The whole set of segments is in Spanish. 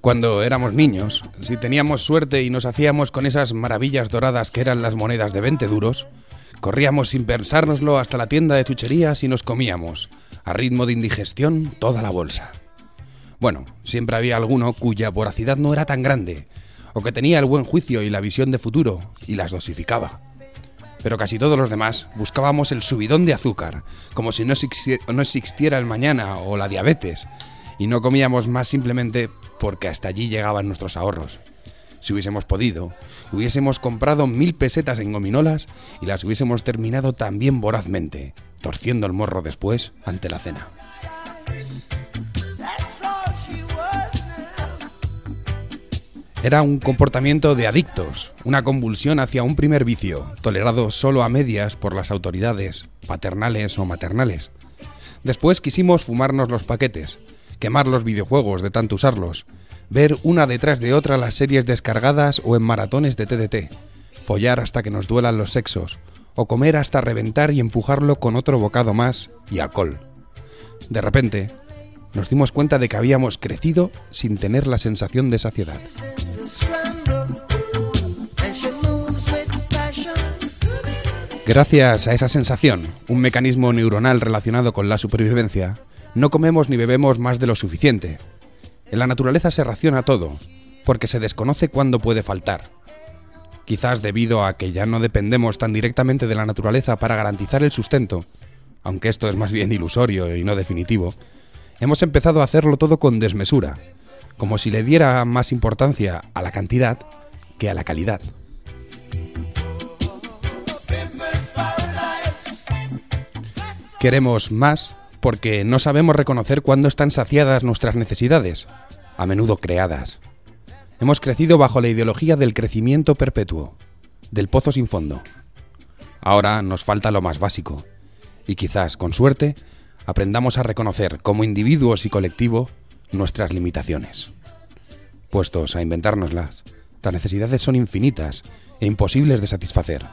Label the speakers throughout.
Speaker 1: Cuando éramos niños, si teníamos suerte y nos hacíamos con esas maravillas doradas que eran las monedas de 20 duros, corríamos sin pensárnoslo hasta la tienda de chucherías y nos comíamos, a ritmo de indigestión, toda la bolsa. Bueno, siempre había alguno cuya voracidad no era tan grande, o que tenía el buen juicio y la visión de futuro, y las dosificaba. Pero casi todos los demás buscábamos el subidón de azúcar, como si no, existiera el mañana o la diabetes, y no comíamos más simplemente porque hasta allí llegaban nuestros ahorros. Si hubiésemos podido, hubiésemos comprado mil pesetas en gominolas y las hubiésemos terminado también vorazmente, torciendo el morro después ante la cena. Era un comportamiento de adictos, una convulsión hacia un primer vicio, tolerado solo a medias por las autoridades, paternales o maternales. Después quisimos fumarnos los paquetes, quemar los videojuegos de tanto usarlos, ver una detrás de otra las series descargadas o en maratones de TDT, follar hasta que nos duelan los sexos, o comer hasta reventar y empujarlo con otro bocado más y alcohol. De repente, nos dimos cuenta de que habíamos crecido sin tener la sensación de saciedad. Gracias a esa sensación, un mecanismo neuronal relacionado con la supervivencia, no comemos ni bebemos más de lo suficiente. En la naturaleza se raciona todo, porque se desconoce cuándo puede faltar. Quizás debido a que ya no dependemos tan directamente de la naturaleza para garantizar el sustento, aunque esto es más bien ilusorio y no definitivo, hemos empezado a hacerlo todo con desmesura, como si le diera más importancia a la cantidad que a la calidad. Queremos más porque no sabemos reconocer cuándo están saciadas nuestras necesidades, a menudo creadas. Hemos crecido bajo la ideología del crecimiento perpetuo, del pozo sin fondo. Ahora nos falta lo más básico, y quizás, con suerte, aprendamos a reconocer como individuos y colectivo nuestras limitaciones. Puestos a inventárnoslas, las necesidades son infinitas e imposibles de satisfacer.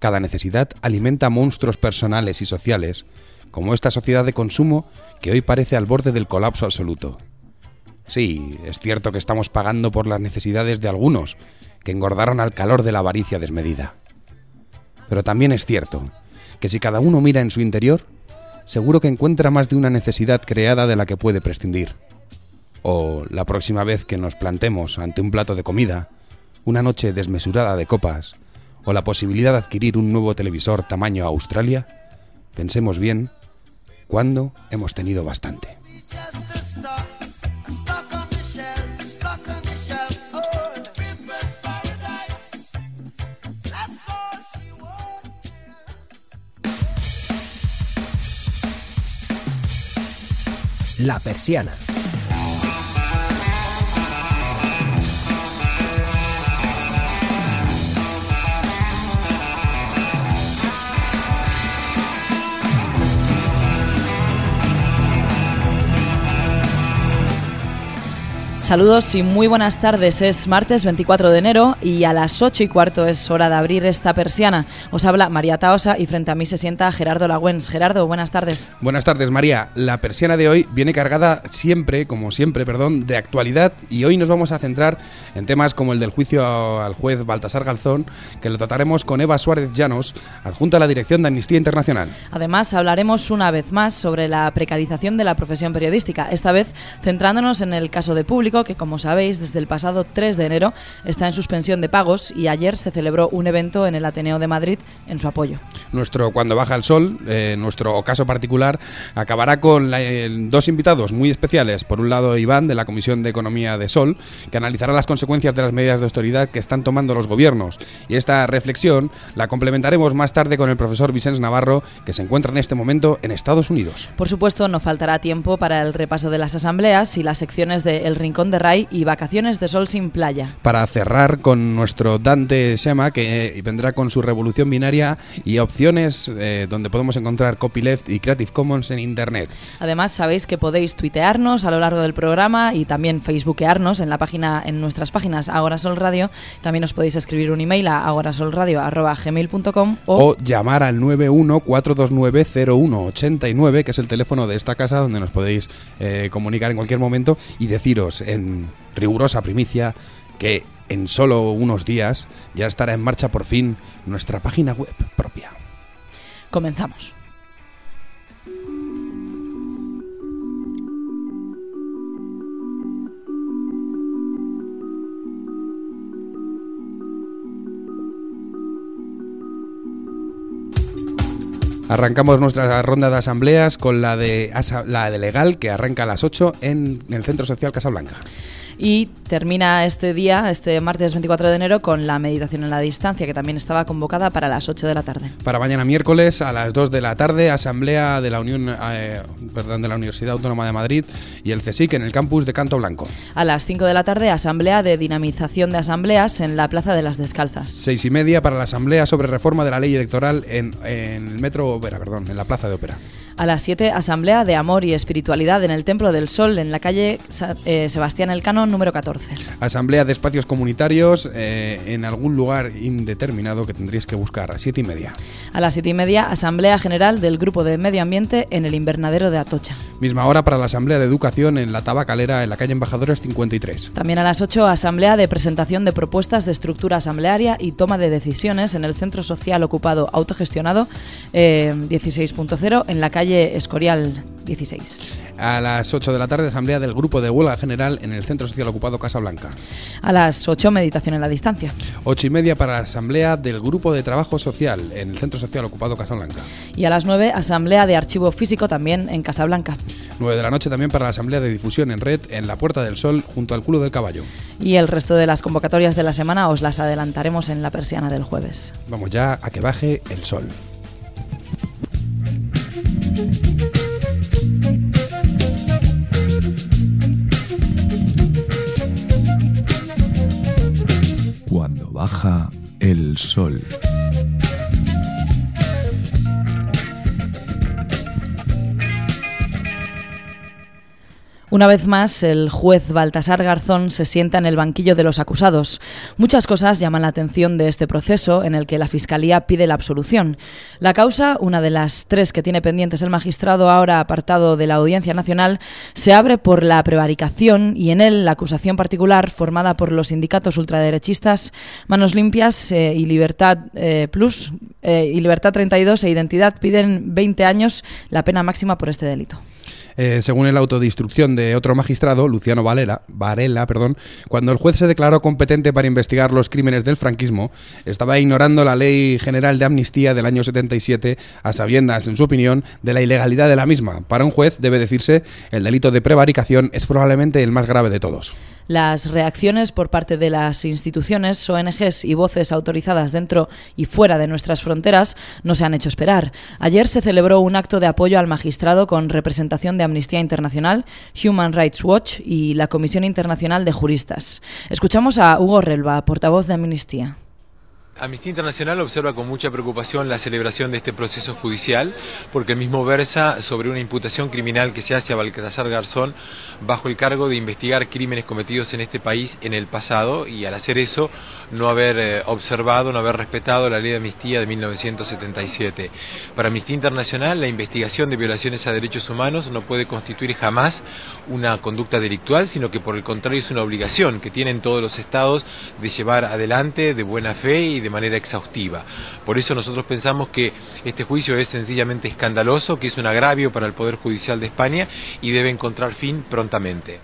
Speaker 1: Cada necesidad alimenta monstruos personales y sociales como esta sociedad de consumo que hoy parece al borde del colapso absoluto. Sí, es cierto que estamos pagando por las necesidades de algunos, que engordaron al calor de la avaricia desmedida. Pero también es cierto que si cada uno mira en su interior, seguro que encuentra más de una necesidad creada de la que puede prescindir. O la próxima vez que nos plantemos ante un plato de comida, una noche desmesurada de copas, o la posibilidad de adquirir un nuevo televisor tamaño Australia, pensemos bien cuando hemos tenido bastante.
Speaker 2: La persiana.
Speaker 3: Saludos y muy buenas tardes. Es martes 24 de enero y a las 8 y cuarto es hora de abrir esta persiana. Os habla María Taosa y frente a mí se sienta Gerardo Lagüens. Gerardo, buenas tardes.
Speaker 1: Buenas tardes, María. La persiana de hoy viene cargada siempre, como siempre, perdón, de actualidad y hoy nos vamos a centrar en temas como el del juicio al juez Baltasar Galzón, que lo trataremos con Eva Suárez Llanos, adjunta a la dirección de Amnistía Internacional.
Speaker 3: Además, hablaremos una vez más sobre la precarización de la profesión periodística, esta vez centrándonos en el caso de público que, como sabéis, desde el pasado 3 de enero está en suspensión de pagos y ayer se celebró un evento en el Ateneo de Madrid en su apoyo.
Speaker 1: Nuestro Cuando Baja el Sol, eh, nuestro caso particular, acabará con dos invitados muy especiales. Por un lado, Iván, de la Comisión de Economía de Sol, que analizará las consecuencias de las medidas de autoridad que están tomando los gobiernos. Y esta reflexión la complementaremos más tarde con el profesor Vicens Navarro, que se encuentra en este momento en Estados Unidos.
Speaker 3: Por supuesto, no faltará tiempo para el repaso de las asambleas y las secciones de El Rincón De Ray y Vacaciones de Sol sin Playa.
Speaker 1: Para cerrar con nuestro Dante Shema, que eh, vendrá con su revolución binaria y opciones eh, donde podemos encontrar copyleft y Creative Commons en Internet.
Speaker 3: Además, sabéis que podéis tuitearnos a lo largo del programa y también facebookearnos en la página, en nuestras páginas Agora Sol Radio. También os podéis escribir un email a agorasolradio.gmail.com
Speaker 1: o, o llamar al 914290189, que es el teléfono de esta casa donde nos podéis eh, comunicar en cualquier momento y deciros rigurosa primicia que en solo unos días ya estará en marcha por fin nuestra página web propia.
Speaker 3: Comenzamos.
Speaker 1: Arrancamos nuestra ronda de asambleas con la de, la de legal que arranca a las 8 en el Centro Social Casablanca.
Speaker 3: Y termina este día, este martes 24 de enero, con la meditación en la distancia, que también estaba convocada para las 8 de la tarde.
Speaker 1: Para mañana miércoles a las 2 de la tarde, asamblea de la Unión, eh, perdón, de la Universidad Autónoma de Madrid y el CSIC en el campus de Canto Blanco.
Speaker 3: A las 5 de la tarde, asamblea de dinamización de asambleas en la Plaza de las Descalzas.
Speaker 1: Seis y media para la asamblea sobre reforma de la ley electoral en, en el metro Ópera, perdón, en la Plaza de Ópera.
Speaker 3: A las 7, asamblea de amor y espiritualidad en el Templo del Sol, en la calle eh, Sebastián Elcano, número 14.
Speaker 1: Asamblea de espacios comunitarios eh, en algún lugar indeterminado que tendríais que buscar, a 7 y media.
Speaker 3: A las 7 y media, asamblea general del Grupo de Medio Ambiente en el invernadero de Atocha.
Speaker 1: Misma hora para la asamblea de educación en la Tabacalera, en la calle Embajadores 53.
Speaker 3: También a las 8, asamblea de presentación de propuestas de estructura asamblearia y toma de decisiones en el Centro Social Ocupado Autogestionado eh, 16.0 en la calle Escorial 16.
Speaker 1: A las 8 de la tarde, asamblea del Grupo de Huelga General en el Centro Social Ocupado Casa Blanca.
Speaker 3: A las 8, meditación en la distancia.
Speaker 1: 8 y media para la asamblea del Grupo de Trabajo Social en el Centro Social Ocupado Casa Blanca.
Speaker 3: Y a las 9, asamblea de archivo físico también en Casa Blanca.
Speaker 1: 9 de la noche también para la asamblea de difusión en red en la Puerta del Sol junto al culo del caballo.
Speaker 3: Y el resto de las convocatorias de la semana os las adelantaremos en la persiana del jueves.
Speaker 1: Vamos ya a que baje el sol.
Speaker 2: Cuando baja el sol.
Speaker 3: Una vez más, el juez Baltasar Garzón se sienta en el banquillo de los acusados. Muchas cosas llaman la atención de este proceso en el que la Fiscalía pide la absolución. La causa, una de las tres que tiene pendientes el magistrado ahora apartado de la Audiencia Nacional, se abre por la prevaricación y en él la acusación particular formada por los sindicatos ultraderechistas Manos Limpias eh, y Libertad eh, Plus eh, y Libertad 32 e Identidad piden 20 años la pena máxima por este delito.
Speaker 1: Eh, según el auto de instrucción de otro magistrado, Luciano Varela, Varela, perdón, cuando el juez se declaró competente para investigar los crímenes del franquismo, estaba ignorando la Ley General de Amnistía del año 77 a sabiendas, en su opinión, de la ilegalidad de la misma. Para un juez, debe decirse, el delito de prevaricación es probablemente el más grave de todos.
Speaker 3: Las reacciones por parte de las instituciones, ONGs y voces autorizadas dentro y fuera de nuestras fronteras no se han hecho esperar. Ayer se celebró un acto de apoyo al magistrado con representación de Amnistía Internacional, Human Rights Watch y la Comisión Internacional de Juristas. Escuchamos a Hugo Relva, portavoz de Amnistía.
Speaker 4: Amnistía Internacional observa con mucha preocupación la celebración de este proceso judicial porque el mismo versa sobre una imputación criminal que se hace a Balcazar Garzón bajo el cargo de investigar crímenes cometidos en este país en el pasado y al hacer eso no haber eh, observado, no haber respetado la ley de amnistía de 1977. Para Amnistía Internacional la investigación de violaciones a derechos humanos no puede constituir jamás una conducta delictual, sino que por el contrario es una obligación que tienen todos los estados de llevar adelante de buena fe y de manera exhaustiva. Por eso nosotros pensamos que este juicio es sencillamente escandaloso, que es un agravio para el Poder Judicial de España y debe encontrar fin prontamente.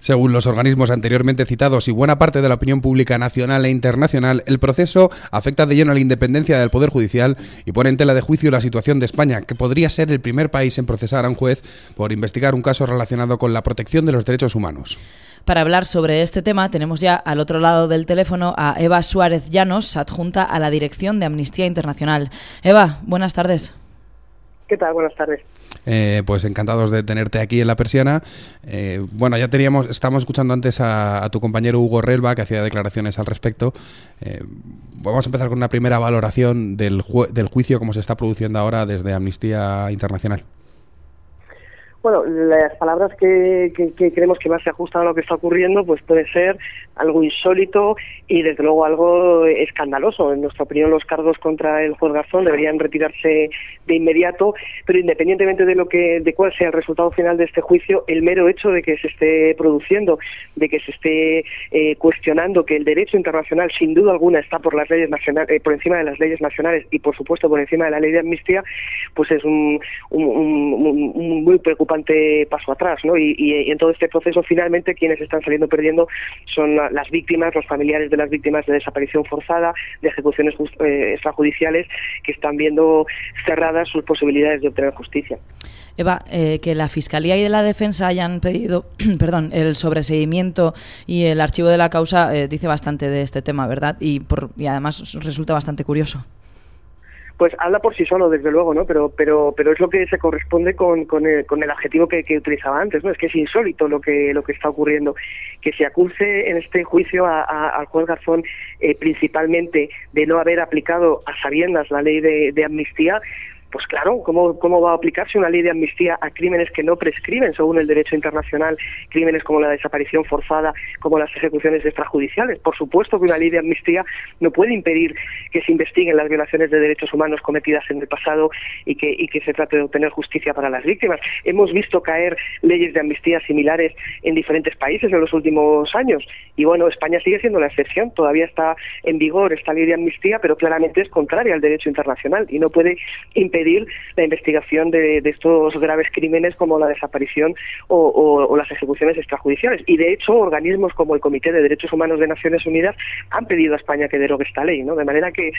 Speaker 1: Según los organismos anteriormente citados y buena parte de la opinión pública nacional e internacional, el proceso afecta de lleno a la independencia del Poder Judicial y pone en tela de juicio la situación de España, que podría ser el primer país en procesar a un juez por investigar un caso relacionado con la protección de los derechos humanos.
Speaker 3: Para hablar sobre este tema tenemos ya al otro lado del teléfono a Eva Suárez Llanos, adjunta a la dirección de Amnistía Internacional. Eva, buenas tardes.
Speaker 5: ¿Qué tal? Buenas tardes.
Speaker 1: Eh, pues encantados de tenerte aquí en la persiana. Eh, bueno, ya teníamos, estamos escuchando antes a, tu compañero Hugo Relva que hacía declaraciones al respecto. Eh, vamos a empezar con una primera valoración del, del juicio como se está produciendo ahora desde Amnistía Internacional.
Speaker 5: Bueno, las palabras que, creemos que más se ajustan a lo que está ocurriendo, pues puede ser algo insólito y desde luego algo escandaloso. En nuestra opinión, los cargos contra el juez Garzón deberían retirarse de inmediato, pero independientemente de lo que, de cuál sea el resultado final de este juicio, el mero hecho de que se esté produciendo, de que se esté eh, cuestionando que el derecho internacional, sin duda alguna, está por las leyes nacionales, eh, por encima de las leyes nacionales y, por supuesto, por encima de la ley de amnistía, pues es un, un muy preocupante paso atrás, ¿no? Y, en todo este proceso, finalmente, quienes están saliendo perdiendo son las víctimas, los familiares de las víctimas de desaparición forzada, de ejecuciones eh, extrajudiciales, que están viendo cerradas sus posibilidades de obtener justicia.
Speaker 3: Eva, eh, que la Fiscalía y de la Defensa hayan pedido perdón, el sobreseguimiento y el archivo de la causa eh, dice bastante de este tema, ¿verdad? Y, por, y además resulta bastante curioso
Speaker 5: pues habla por sí solo, desde luego, ¿no? Pero, pero, pero es lo que se corresponde con, con, el, con el adjetivo que, utilizaba antes, ¿no? Es que es insólito lo que, lo que está ocurriendo. Que se acuse en este juicio al juez Garzón eh, principalmente de no haber aplicado a sabiendas la ley de amnistía, pues claro, ¿cómo, ¿cómo va a aplicarse una ley de amnistía a crímenes que no prescriben según el derecho internacional, crímenes como la desaparición forzada, como las ejecuciones extrajudiciales? Por supuesto que una ley de amnistía no puede impedir que se investiguen las violaciones de derechos humanos cometidas en el pasado y que, y que se trate de obtener justicia para las víctimas. Hemos visto caer leyes de amnistía similares en diferentes países en los últimos años y bueno, España sigue siendo la excepción, todavía está en vigor esta ley de amnistía, pero claramente es contraria al derecho internacional y no puede impedir pedir la investigación de, estos graves crímenes como la desaparición o, las ejecuciones extrajudiciales. Y de hecho, organismos como el Comité de Derechos Humanos de Naciones Unidas han pedido a España que derogue esta ley, ¿no? De manera que,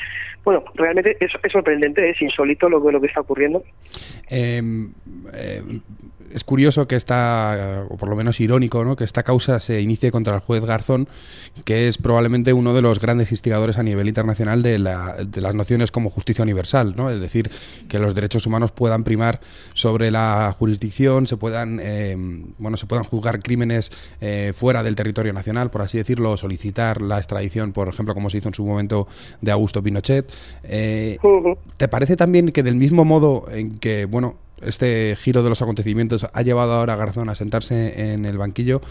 Speaker 5: bueno, realmente es, sorprendente, es insólito lo, lo que está ocurriendo.
Speaker 1: Em, eh, es curioso que esta, o por lo menos irónico, ¿no? que esta causa se inicie contra el juez Garzón, que es probablemente uno de los grandes instigadores a nivel internacional de, las nociones como justicia universal, ¿no? es decir, que los derechos humanos puedan primar sobre la jurisdicción, se puedan, eh, bueno, se puedan juzgar crímenes eh, fuera del territorio nacional, por así decirlo, solicitar la extradición, por ejemplo, como se hizo en su momento de Augusto Pinochet. Eh, ¿Te parece también que del mismo modo en que, bueno, este giro de los acontecimientos ha llevado ahora a Garzón a sentarse en el banquillo,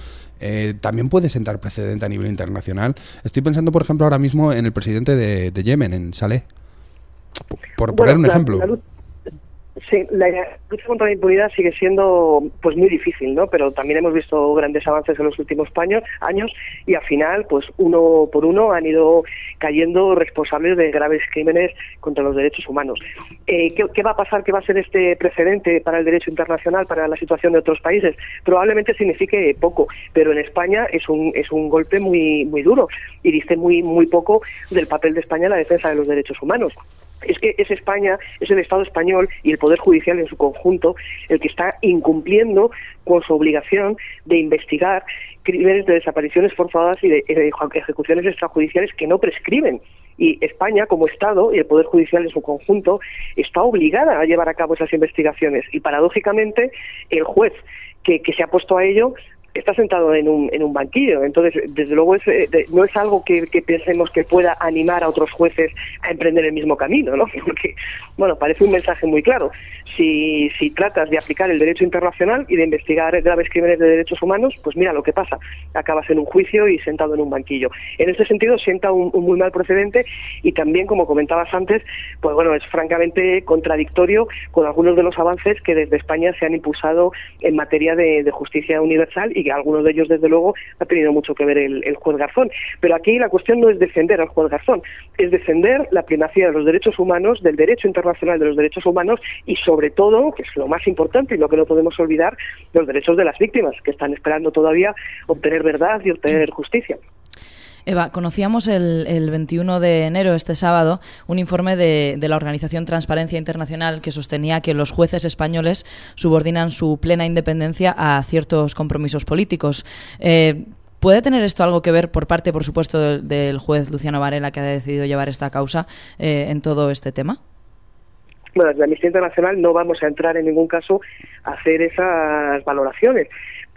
Speaker 1: eh, también puede sentar precedente a nivel internacional. Estoy pensando, por ejemplo, ahora mismo en el presidente de, Yemen, en Saleh. Por poner un ejemplo.
Speaker 5: Sí, la lucha contra la impunidad sigue siendo pues muy difícil, ¿no? Pero también hemos visto grandes avances en los últimos años, y al final, pues uno por uno han ido cayendo responsables de graves crímenes contra los derechos humanos. Eh, ¿qué, va a pasar? ¿Qué va a ser este precedente para el derecho internacional, para la situación de otros países? Probablemente signifique poco, pero en España es un es un golpe muy muy duro y dice muy muy poco del papel de España en la defensa de los derechos humanos es que es España, es el Estado español y el Poder Judicial en su conjunto el que está incumpliendo con su obligación de investigar crímenes de desapariciones forzadas y de ejecuciones extrajudiciales que no prescriben. Y España, como Estado y el Poder Judicial en su conjunto, está obligada a llevar a cabo esas investigaciones. Y paradójicamente, el juez que, se ha puesto a ello está sentado en un, en un banquillo. Entonces, desde luego, es, eh, no es algo que, pensemos que pueda animar a otros jueces a emprender el mismo camino, ¿no? Porque, bueno, parece un mensaje muy claro. Si, si tratas de aplicar el derecho internacional y de investigar graves crímenes de derechos humanos, pues mira lo que pasa. Acabas en un juicio y sentado en un banquillo. En este sentido, sienta un, muy mal precedente y también, como comentabas antes, pues bueno, es francamente contradictorio con algunos de los avances que desde España se han impulsado en materia de, de justicia universal y algunos de ellos, desde luego, ha tenido mucho que ver el, juez Garzón. Pero aquí la cuestión no es defender al juez Garzón, es defender la primacía de los derechos humanos, del derecho internacional de los derechos humanos y, sobre todo, que es lo más importante y lo que no podemos olvidar, los derechos de las víctimas, que están esperando todavía obtener verdad y obtener justicia.
Speaker 3: Eva, conocíamos el, 21 de enero, este sábado, un informe de, la Organización Transparencia Internacional que sostenía que los jueces españoles subordinan su plena independencia a ciertos compromisos políticos. Eh, ¿Puede tener esto algo que ver por parte, por supuesto, del, juez Luciano Varela que ha decidido llevar esta causa eh, en todo este tema?
Speaker 5: Bueno, desde Amnistía Internacional no vamos a entrar en ningún caso a hacer esas valoraciones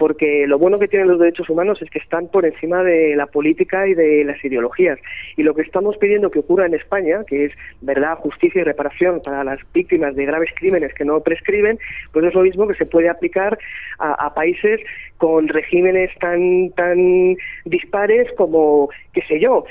Speaker 5: porque lo bueno que tienen los derechos humanos es que están por encima de la política y de las ideologías. Y lo que estamos pidiendo que ocurra en España, que es verdad, justicia y reparación para las víctimas de graves crímenes que no prescriben, pues es lo mismo que se puede aplicar a, países con regímenes tan tan dispares como, qué sé yo,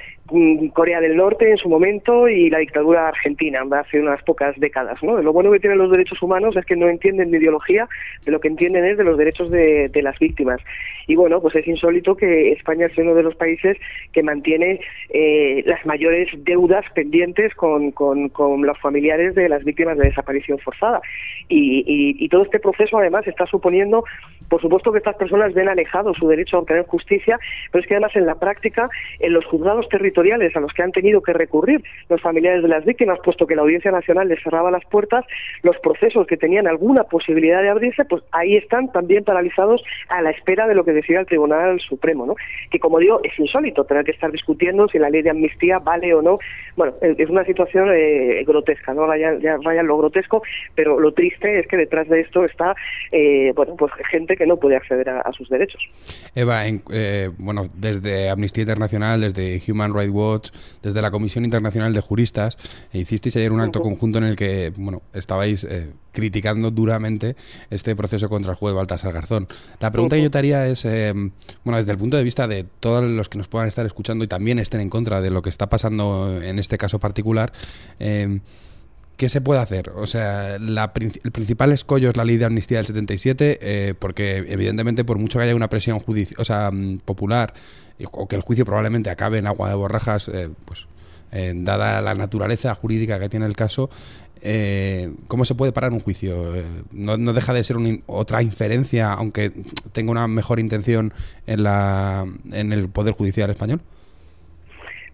Speaker 5: Corea del Norte en su momento y la dictadura argentina hace unas pocas décadas. ¿no? Lo bueno que tienen los derechos humanos es que no entienden de ideología, de lo que entienden es de los derechos de, de las víctimas. Y bueno, pues es insólito que España sea uno de los países que mantiene eh, las mayores deudas pendientes con, con, los familiares de las víctimas de desaparición forzada. Y, y, todo este proceso además está suponiendo, por supuesto que estas personas ven alejado su derecho a obtener justicia, pero es que además en la práctica, en los juzgados territoriales a los que han tenido que recurrir los familiares de las víctimas, puesto que la Audiencia Nacional les cerraba las puertas, los procesos que tenían alguna posibilidad de abrirse, pues ahí están también paralizados a la espera de lo que decida el Tribunal Supremo, ¿no? Que como digo, es insólito tener que estar discutiendo si la ley de amnistía vale o no. Bueno, es una situación eh, grotesca, ¿no? Ya raya lo grotesco, pero lo triste es que detrás de esto está, eh, bueno, pues gente que no puede acceder a, sus derechos.
Speaker 1: Eva, eh, bueno, desde Amnistía Internacional, desde Human Rights Watch, desde la Comisión Internacional de Juristas, hicisteis ayer un acto conjunto en el que, bueno, estabais criticando duramente este proceso contra el juez Baltasar Garzón. La pregunta que yo te haría es, eh, bueno, desde el punto de vista de todos los que nos puedan estar escuchando y también estén en contra de lo que está pasando en este caso particular, eh, ¿qué se puede hacer? O sea, el principal escollo es la ley de amnistía del 77, eh, porque evidentemente por mucho que haya una presión o sea, mm, popular, o que el juicio probablemente acabe en agua de borrajas, pues dada la naturaleza jurídica que tiene el caso, eh, ¿cómo se puede parar un juicio? Eh, no, deja de ser otra inferencia, aunque tenga una mejor intención en, la, en el Poder Judicial español.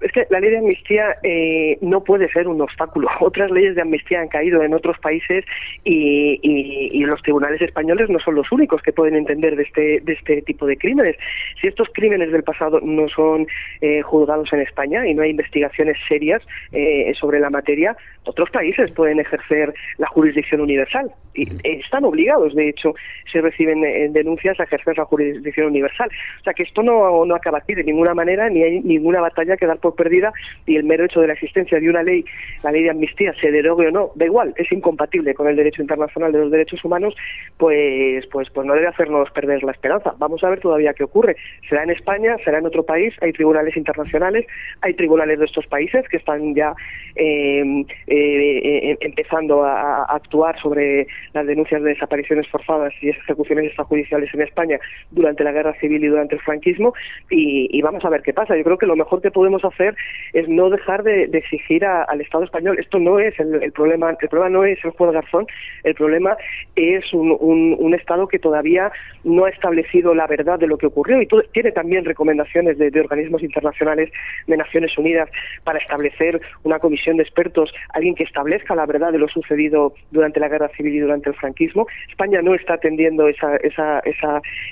Speaker 5: Es que la ley de amnistía eh, no puede ser un obstáculo. Otras leyes de amnistía han caído en otros países y, los tribunales españoles no son los únicos que pueden entender de este, de este tipo de crímenes. Si estos crímenes del pasado no son eh, juzgados en España y no hay investigaciones serias eh, sobre la materia, otros países pueden ejercer la jurisdicción universal. Y están obligados, de hecho, si reciben denuncias a ejercer la jurisdicción universal. O sea que esto no, no acaba aquí de ninguna manera, ni hay ninguna batalla que dar por perdida y el mero hecho de la existencia de una ley, la ley de amnistía, se derogue o no, da igual, es incompatible con el derecho internacional de los derechos humanos, pues, pues, pues no debe hacernos perder la esperanza. Vamos a ver todavía qué ocurre. Será en España, será en otro país, hay tribunales internacionales, hay tribunales de estos países que están ya eh, eh, empezando a, actuar sobre las denuncias de desapariciones forzadas y ejecuciones extrajudiciales en España durante la guerra civil y durante el franquismo y, vamos a ver qué pasa. Yo creo que lo mejor que podemos hacer es no dejar de, exigir al Estado español. Esto no es el, problema, el problema no es el juez Garzón, el problema es un, Estado que todavía no ha establecido la verdad de lo que ocurrió y tiene también recomendaciones de, organismos internacionales de Naciones Unidas para establecer una comisión de expertos, alguien que establezca la verdad de lo sucedido durante la guerra civil y durante el franquismo. España no está atendiendo eh,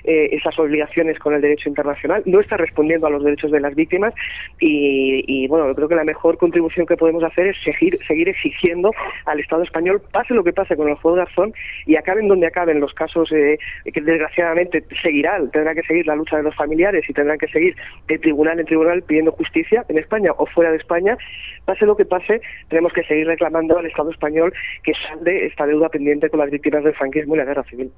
Speaker 5: esas obligaciones con el derecho internacional, no está respondiendo a los derechos de las víctimas y bueno, yo creo que la mejor contribución que podemos hacer es seguir, seguir exigiendo al Estado español, pase lo que pase con el juego de Garzón y acaben donde acaben los casos eh, que desgraciadamente seguirán, tendrá que seguir la lucha de los familiares y tendrán que seguir de tribunal en tribunal pidiendo justicia en España o fuera de España. Pase lo que pase, tenemos que seguir reclamando al Estado español que salde esta deuda pendiente con las víctimas del franquismo y la guerra civil.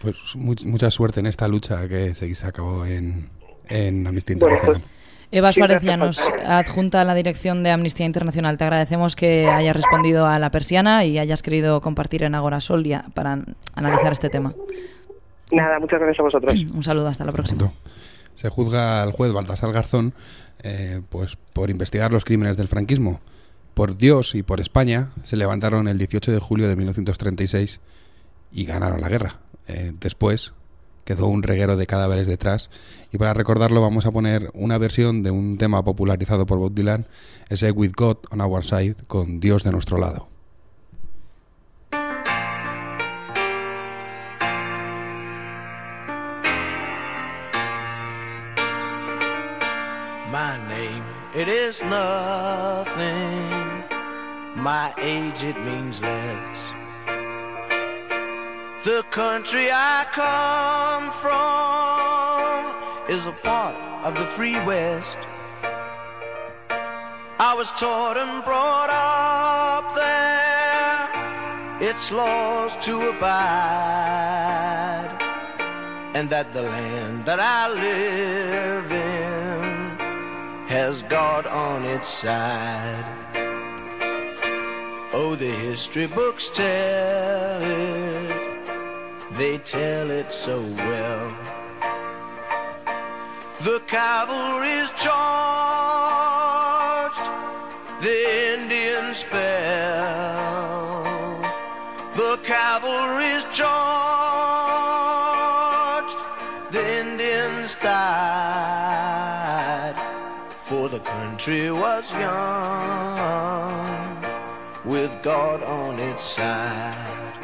Speaker 1: Pues mucha suerte en esta lucha que se acabó en, en Amnistía pues, Internacional.
Speaker 3: Eva Suárez Llanos, adjunta a la dirección de Amnistía Internacional. Te agradecemos que hayas respondido a la persiana y hayas querido compartir en Agora Sol para analizar este tema.
Speaker 5: Nada, muchas gracias a vosotros.
Speaker 3: Un saludo, hasta la próxima.
Speaker 1: Se juzga al juez Baltasar Garzón eh, pues por investigar los crímenes del franquismo. Por Dios y por España se levantaron el 18 de julio de 1936 y ganaron la guerra. Eh, después, quedó un reguero de cadáveres detrás. Y para recordarlo vamos a poner una versión de un tema popularizado por Bob Dylan, ese With God on Our Side, con Dios de nuestro lado. My
Speaker 6: age it means less. The country I come from is a part of the free west. I was taught and brought up there, its laws to abide, and that the land that I live in has God on its side. Oh, the history books tell it, they tell it so well. The cavalry's charged, the Indians fell. The cavalry's charged, the Indians died. For the country was young, with God on its side.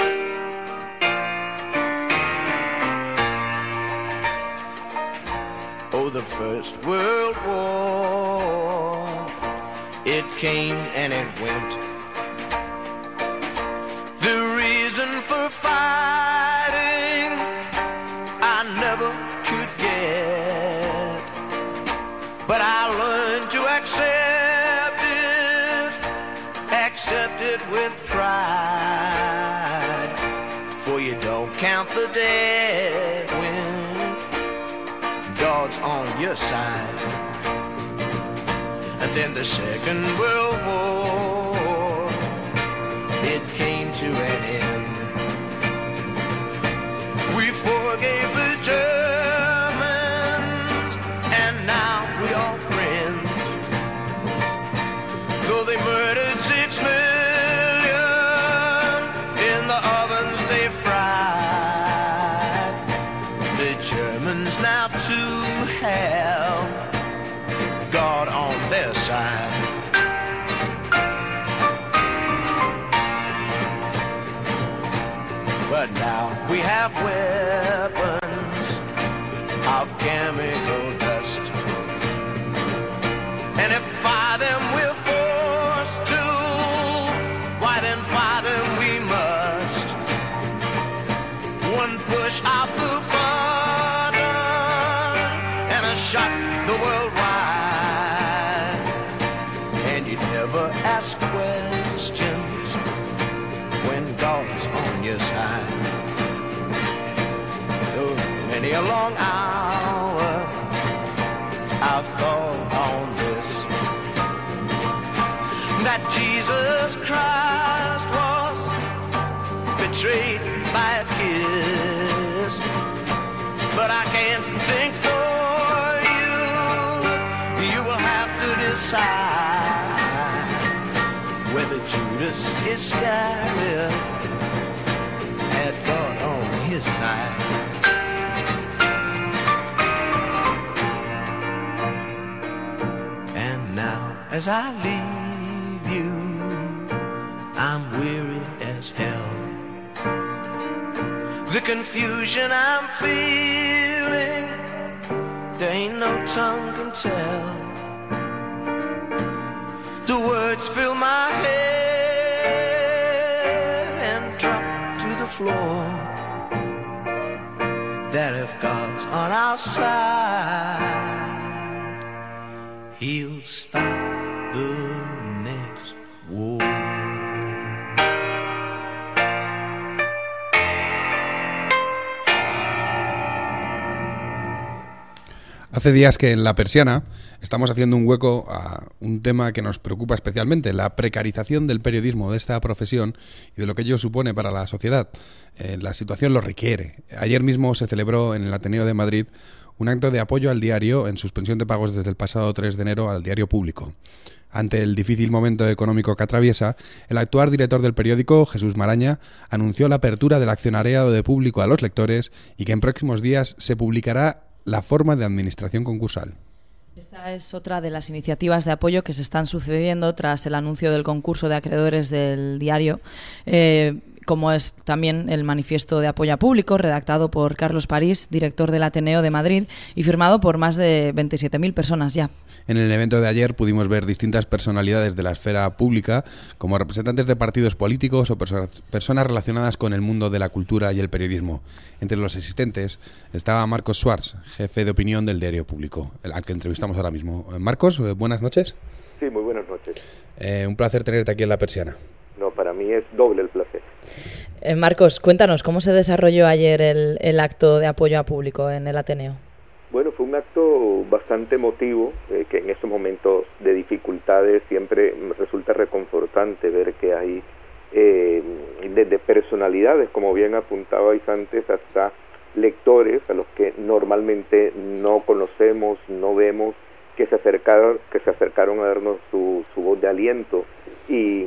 Speaker 6: Oh, the First World War. It came and it went. Your side. And then the Second World War, it came to an end. We forgave the Germans, Germans now to have God on their side. But now we have weapons of chemical a long hour I've thought on this. That Jesus Christ was betrayed by a kiss. But I can't think for you. You will have to decide whether Judas Iscariot had God on his side. As I leave you, I'm weary as hell. The confusion I'm feeling, there ain't no tongue can tell. The words fill my head and drop to the floor. That if God's on our side, He'll stop the next.
Speaker 1: Hace días que en La Persiana estamos haciendo un hueco a un tema que nos preocupa especialmente, la precarización del periodismo, de esta profesión y de lo que ello supone para la sociedad. Eh, la situación lo requiere. Ayer mismo se celebró en el Ateneo de Madrid un acto de apoyo al diario en suspensión de pagos desde el pasado 3 de enero al diario público. Ante el difícil momento económico que atraviesa, el actual director del periódico, Jesús Maraña, anunció la apertura del accionariado de público a los lectores y que en próximos días se publicará la forma de administración concursal.
Speaker 3: Esta es otra de las iniciativas de apoyo que se están sucediendo tras el anuncio del concurso de acreedores del diario. Eh, como es también el manifiesto de apoyo a público redactado por Carlos París, director del Ateneo de Madrid, y firmado por más de 27.000 personas ya.
Speaker 1: En el evento de ayer pudimos ver distintas personalidades de la esfera pública, como representantes de partidos políticos o personas relacionadas con el mundo de la cultura y el periodismo. Entre los asistentes estaba Marcos Schwartz, jefe de opinión del diario público, al que entrevistamos ahora mismo. Marcos, eh, buenas noches.
Speaker 7: Sí, muy buenas noches.
Speaker 1: Eh, un placer tenerte aquí en La Persiana.
Speaker 7: No, para mí es doble el placer.
Speaker 3: Eh, Marcos, cuéntanos, ¿cómo se desarrolló ayer el, el acto de apoyo a público en el Ateneo?
Speaker 7: Bueno, fue un acto bastante emotivo, eh, que en estos momentos de dificultades siempre resulta reconfortante ver que hay eh, desde personalidades, como bien apuntabais antes, hasta lectores a los que normalmente no conocemos, no vemos, que se acercaron, que se acercaron a darnos su, su voz de aliento. Y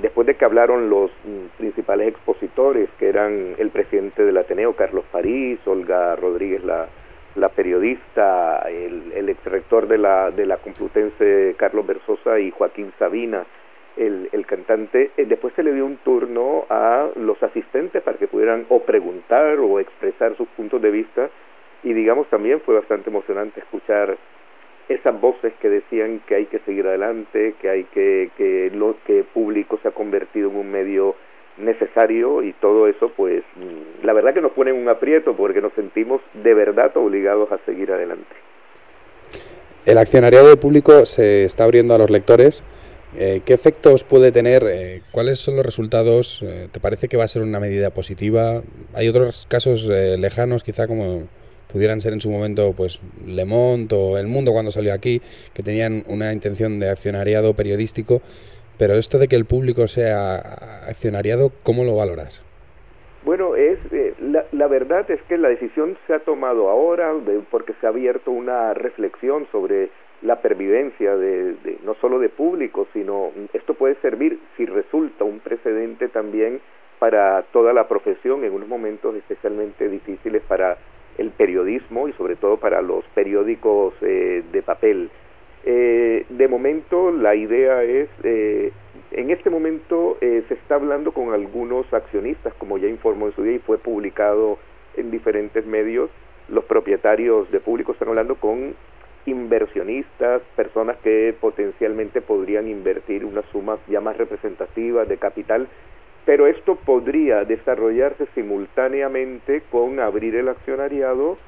Speaker 7: después de que hablaron los principales expositores, que eran el presidente del Ateneo, Carlos París, Olga Rodríguez, la periodista, el, ex rector de la, de la Complutense, Carlos Versosa, y Joaquín Sabina, el, el cantante. Eh, después se le dio un turno a los asistentes para que pudieran o preguntar o expresar sus puntos de vista. Y digamos, también fue bastante emocionante escuchar esas voces que decían que hay que seguir adelante, que hay que, que lo que público se ha convertido en un medio necesario y todo eso pues mm, la verdad que nos pone en un aprieto porque nos sentimos de verdad obligados a seguir adelante.
Speaker 1: El accionariado de público se está abriendo a los lectores. Eh, ¿Qué efectos puede tener? Eh, ¿Cuáles son los resultados? Eh, ¿Te parece que va a ser una medida positiva? Hay otros casos lejanos, quizá como pudieran ser en su momento, pues Le Monde o El Mundo cuando salió aquí, que tenían una intención de accionariado periodístico. Pero esto de que el público sea accionariado, ¿cómo lo valoras?
Speaker 7: Bueno, es eh, la, verdad es que la decisión se ha tomado ahora porque se ha abierto una reflexión sobre la pervivencia de, no solo de público, sino esto puede servir, si resulta un precedente también para toda la profesión en unos momentos especialmente difíciles para el periodismo y sobre todo para los periódicos eh, de papel. Eh, de momento la idea es, eh, en este momento eh, se está hablando con algunos accionistas, como ya informó en su día y fue publicado en diferentes medios, los propietarios de público están hablando con inversionistas, personas que potencialmente podrían invertir unas sumas ya más representativas de capital, pero esto podría desarrollarse simultáneamente con abrir el accionariado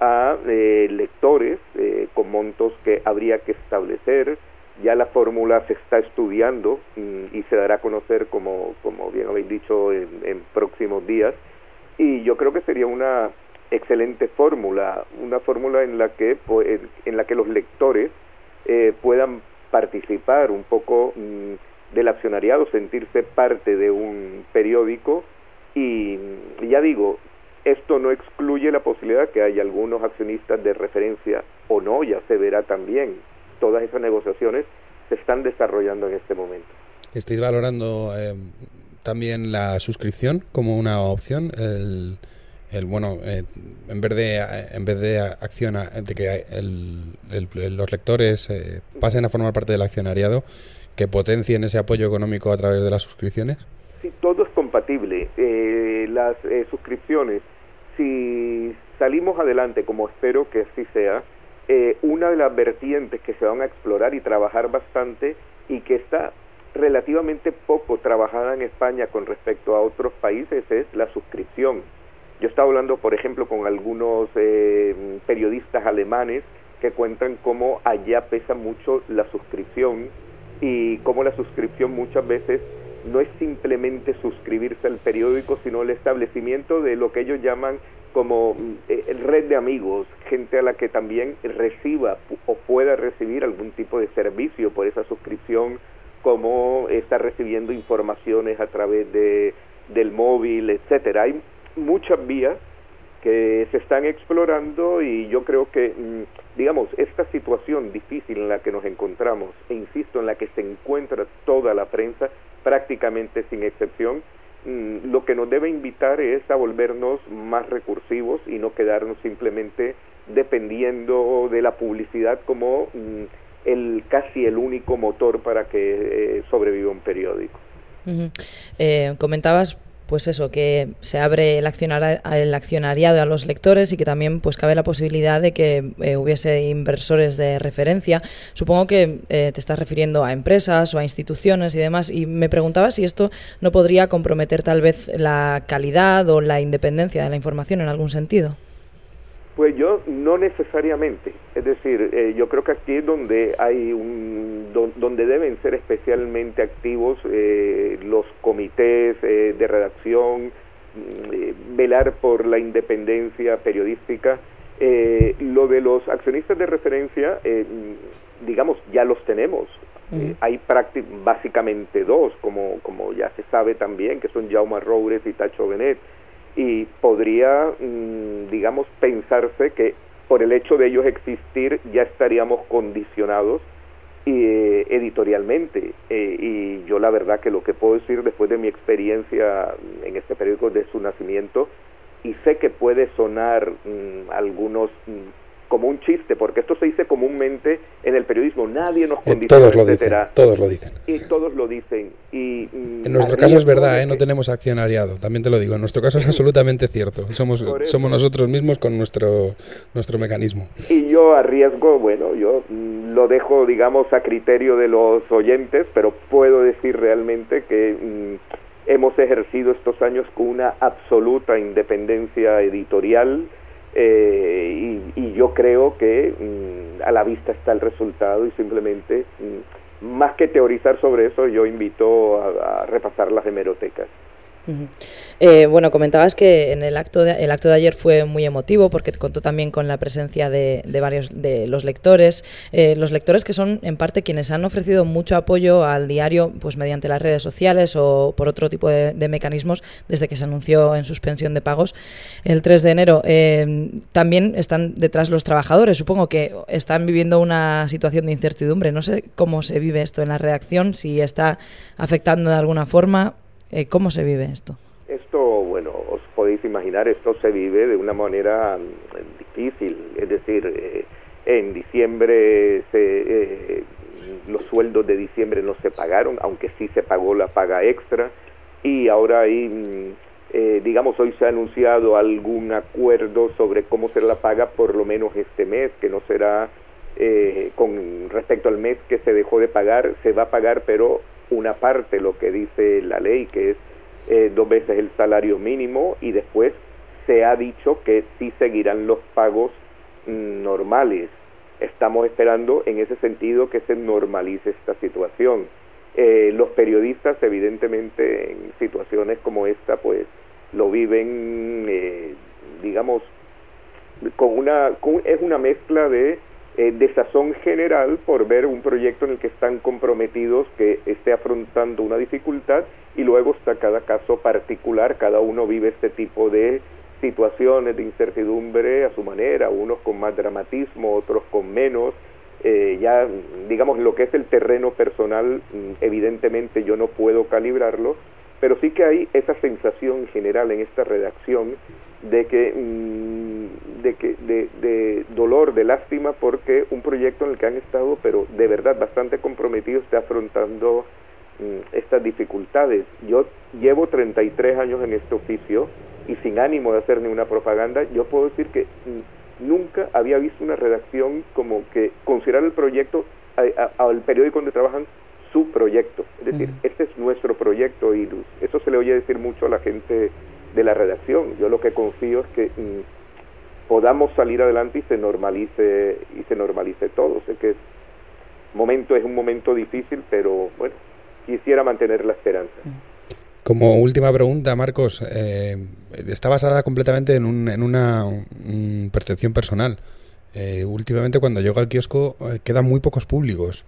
Speaker 7: a eh, lectores eh, con montos que habría que establecer. Ya la fórmula se está estudiando y, se dará a conocer, como, como bien habéis dicho, en, próximos días. Y yo creo que sería una excelente fórmula, una fórmula en la que en, en la que los lectores eh, puedan participar un poco mmm, del accionariado, sentirse parte de un periódico y, ya digo, esto no excluye la posibilidad que haya algunos accionistas de referencia o no, ya se verá también. Todas esas negociaciones se están desarrollando en este momento.
Speaker 1: ¿Estáis valorando eh, también la suscripción como una opción? El, el bueno, eh, en vez de en vez de acción de que el, el, los lectores eh, pasen a formar parte del accionariado, que potencien ese apoyo económico a través de las suscripciones.
Speaker 7: Sí, todo es compatible. Eh, las eh, suscripciones, si salimos adelante, como espero que así sea, eh, una de las vertientes que se van a explorar y trabajar bastante y que está relativamente poco trabajada en España con respecto a otros países es la suscripción. Yo estaba hablando, por ejemplo, con algunos eh, periodistas alemanes que cuentan cómo allá pesa mucho la suscripción y cómo la suscripción muchas veces no es simplemente suscribirse al periódico, sino el establecimiento de lo que ellos llaman como eh, red de amigos, gente a la que también reciba o pueda recibir algún tipo de servicio por esa suscripción, como está recibiendo informaciones a través de del móvil, etcétera. Hay muchas vías que se están explorando y yo creo que, digamos, esta situación difícil en la que nos encontramos, e insisto, en la que se encuentra toda la prensa, prácticamente sin excepción, lo que nos debe invitar es a volvernos más recursivos y no quedarnos simplemente dependiendo de la publicidad como el casi el único motor para que eh, sobreviva un periódico.
Speaker 3: Eh, comentabas pues eso, que se abre el, el accionariado a los lectores y que también pues cabe la posibilidad de que eh, hubiese inversores de referencia. Supongo que eh, te estás refiriendo a empresas o a instituciones y demás. Y me preguntaba si esto no podría comprometer tal vez la calidad o la independencia de la información en algún sentido.
Speaker 7: Pues yo no necesariamente, es decir, eh, yo creo que aquí es donde hay un, donde deben ser especialmente activos eh, los comités eh, de redacción, mm, velar por la independencia periodística. lo de los accionistas de referencia, mm, digamos, ya los tenemos. hay básicamente dos, como, como ya se sabe también, que son Jaume Roures y Tacho Benet y podría, mm, digamos, pensarse que por el hecho de ellos existir ya estaríamos condicionados eh, editorialmente. Eh, y yo la verdad que lo que puedo decir después de mi experiencia en este periódico de su nacimiento, y sé que puede sonar mm, algunos mm, como un chiste, porque esto se dice comúnmente en el periodismo, nadie nos
Speaker 1: condiciona, todos lo dicen, todos lo dicen.
Speaker 7: Y todos lo dicen. Y,
Speaker 1: mm, en nuestro caso es verdad, ¿eh? no tenemos accionariado, también te lo digo, en nuestro caso es absolutamente cierto, somos, somos nosotros mismos con nuestro, nuestro mecanismo.
Speaker 7: Y yo arriesgo, bueno, yo mm, lo dejo, digamos, a criterio de los oyentes, pero puedo decir realmente que... Mm, hemos ejercido estos años con una absoluta independencia editorial, eh, y, yo creo que mm, a la vista está el resultado y simplemente, mm, más que teorizar sobre eso, yo invito a, a repasar las hemerotecas.
Speaker 3: Eh, bueno, comentabas que en el acto, de, el acto de ayer fue muy emotivo porque contó también con la presencia de, varios de los lectores, eh, los lectores que son en parte quienes han ofrecido mucho apoyo al diario, pues mediante las redes sociales o por otro tipo de, mecanismos desde que se anunció en suspensión de pagos el 3 de enero. Eh, también están detrás los trabajadores, supongo que están viviendo una situación de incertidumbre. No sé cómo se vive esto en la redacción, si está afectando de alguna forma. Eh, ¿Cómo se vive esto?
Speaker 7: Esto, bueno, os podéis imaginar, esto se vive de una manera mm, difícil, es decir, eh, en diciembre eh, los sueldos de diciembre no se pagaron, aunque sí se pagó la paga extra, y ahora hay, mm, digamos, hoy se ha anunciado algún acuerdo sobre cómo será la paga por lo menos este mes, que no será con respecto al mes que se dejó de pagar, se va a pagar, pero una parte lo que dice la ley, que es eh, dos veces el salario mínimo, y después se ha dicho que sí seguirán los pagos normales. Estamos esperando en ese sentido que se normalice esta situación. Eh, los periodistas, evidentemente, en situaciones como esta, pues lo viven, eh, digamos, con una, es una mezcla de eh, de sazón general por ver un proyecto en el que están comprometidos que esté afrontando una dificultad y luego está cada caso particular, cada uno vive este tipo de situaciones de incertidumbre a su manera, unos con más dramatismo, otros con menos. Eh, ya, digamos, lo que es el terreno personal, mm, evidentemente yo no puedo calibrarlo, pero sí que hay esa sensación general en esta redacción de que, mm, de, que de, dolor, de lástima, porque un proyecto en el que han estado, pero de verdad bastante comprometidos, está afrontando mm, estas dificultades. Yo llevo 33 años en este oficio y sin ánimo de hacer ninguna propaganda, yo puedo decir que mm, nunca había visto una redacción como que considerar el proyecto al periódico donde trabajan su proyecto. Es decir, este es nuestro proyecto y eso se le oye decir mucho a la gente de la redacción. Yo lo que confío es que mm, podamos salir adelante y se normalice y se normalice todo. Sé que momento es un momento difícil, pero bueno, quisiera mantener la esperanza.
Speaker 1: Como última pregunta, Marcos, eh, está basada completamente en, un, en una percepción personal. Eh, últimamente cuando llego al kiosco eh, quedan muy pocos públicos.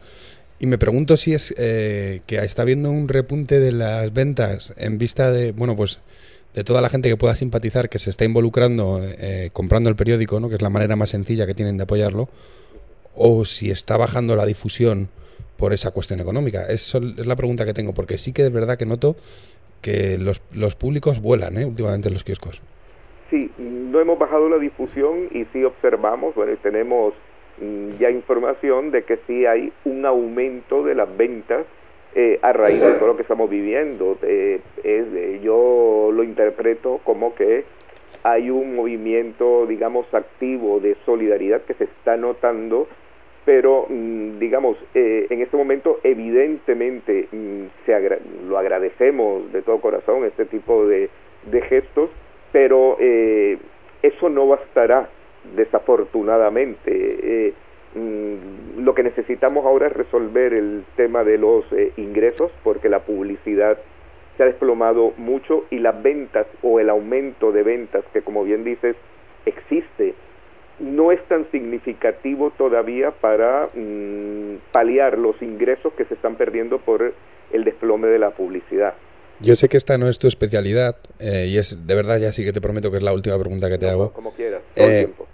Speaker 1: Y me pregunto si es eh, que está habiendo un repunte de las ventas en vista de, bueno, pues de toda la gente que pueda simpatizar, que se está involucrando eh, comprando el periódico, ¿no? que es la manera más sencilla que tienen de apoyarlo, o si está bajando la difusión por esa cuestión económica. Eso es la pregunta que tengo, porque sí que es verdad que noto que los, los públicos vuelan ¿eh? últimamente en los kioscos.
Speaker 7: Sí, no hemos bajado la difusión y sí observamos, bueno, tenemos ya información de que sí hay un aumento de las ventas eh, a raíz de todo lo que estamos viviendo. Eh, es, yo lo interpreto como que hay un movimiento, digamos, activo de solidaridad que se está notando, pero, mm, digamos, eh, en este momento evidentemente mm, se lo agradecemos de todo corazón, este tipo de, de gestos, pero eso no bastará, desafortunadamente. Mm, lo que necesitamos ahora es resolver el tema de los eh, ingresos porque la publicidad se ha desplomado mucho y las ventas o el aumento de ventas que como bien dices existe no es tan significativo todavía para mm, paliar los ingresos que se están perdiendo por el desplome de la publicidad.
Speaker 1: Yo sé que esta no es tu especialidad eh, y es de verdad ya sí que te prometo que es la última pregunta que te hago.
Speaker 7: Como quieras, todo el eh, tiempo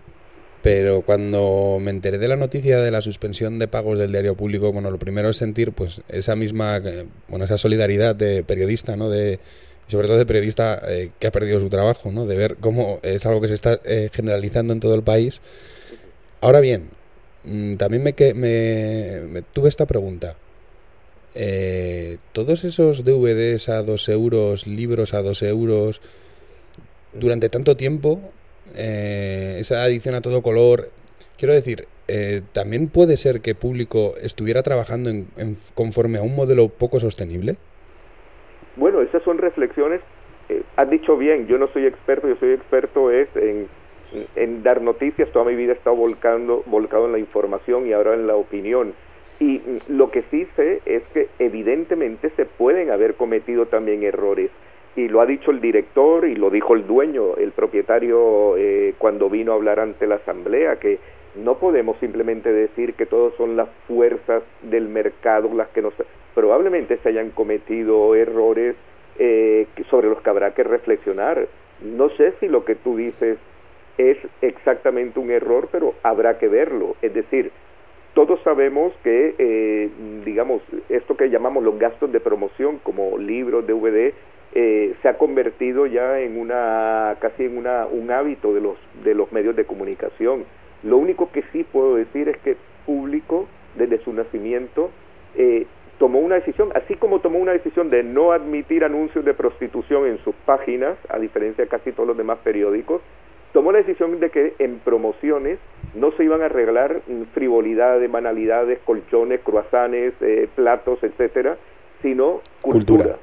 Speaker 1: pero cuando me enteré de la noticia de la suspensión de pagos del diario público, bueno, lo primero es sentir pues esa misma, eh, bueno, esa solidaridad de periodista, ¿no? De, sobre todo de periodista eh, que ha perdido su trabajo, ¿no? De ver cómo es algo que se está eh, generalizando en todo el país. Ahora bien, mm, también me, me, tuve esta pregunta. todos esos DVDs a dos euros, libros a dos euros, durante tanto tiempo, eh, esa edición a todo color. Quiero decir, eh, también puede ser que público estuviera trabajando en, conforme a un modelo poco sostenible.
Speaker 7: Bueno, esas son reflexiones. Eh, has dicho bien, yo no soy experto, yo soy experto es en, dar noticias. Toda mi vida he estado volcando, volcado en la información y ahora en la opinión. Y lo que sí sé es que evidentemente se pueden haber cometido también errores y lo ha dicho el director y lo dijo el dueño, el propietario, eh, cuando vino a hablar ante la asamblea, que no podemos simplemente decir que todos son las fuerzas del mercado las que nos... Probablemente se hayan cometido errores eh, sobre los que habrá que reflexionar. No sé si lo que tú dices es exactamente un error, pero habrá que verlo. Es decir, todos sabemos que, eh, digamos, esto que llamamos los gastos de promoción, como libros, DVD, eh, se ha convertido ya en una casi en una, un hábito de los de los medios de comunicación. Lo único que sí puedo decir es que público desde su nacimiento eh, tomó una decisión, así como tomó una decisión de no admitir anuncios de prostitución en sus páginas, a diferencia de casi todos los demás periódicos, tomó la decisión de que en promociones no se iban a regalar frivolidades, banalidades, colchones, croissants, eh, platos, etcétera, sino cultura.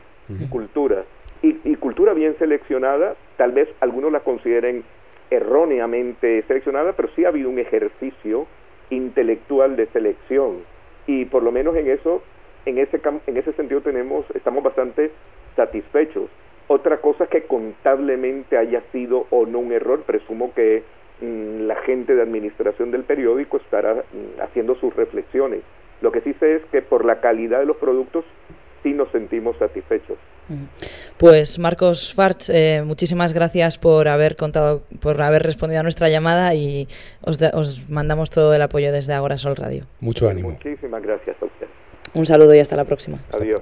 Speaker 7: cultura y, cultura bien seleccionada, tal vez algunos la consideren erróneamente seleccionada, pero sí ha habido un ejercicio intelectual de selección y por lo menos en eso, en ese en ese sentido tenemos, estamos bastante satisfechos. Otra cosa que contablemente haya sido o no un error, presumo que mm, la gente de administración del periódico estará mm, haciendo sus reflexiones. Lo que sí sé es que por la calidad de los productos sí nos sentimos satisfechos.
Speaker 3: Pues Marcos Farch, eh, muchísimas gracias por haber contado, por haber respondido a nuestra llamada y os, os mandamos todo el apoyo desde Agora Sol Radio.
Speaker 1: Mucho ánimo.
Speaker 7: Muchísimas gracias a usted.
Speaker 3: Un saludo y hasta la próxima.
Speaker 7: Adiós.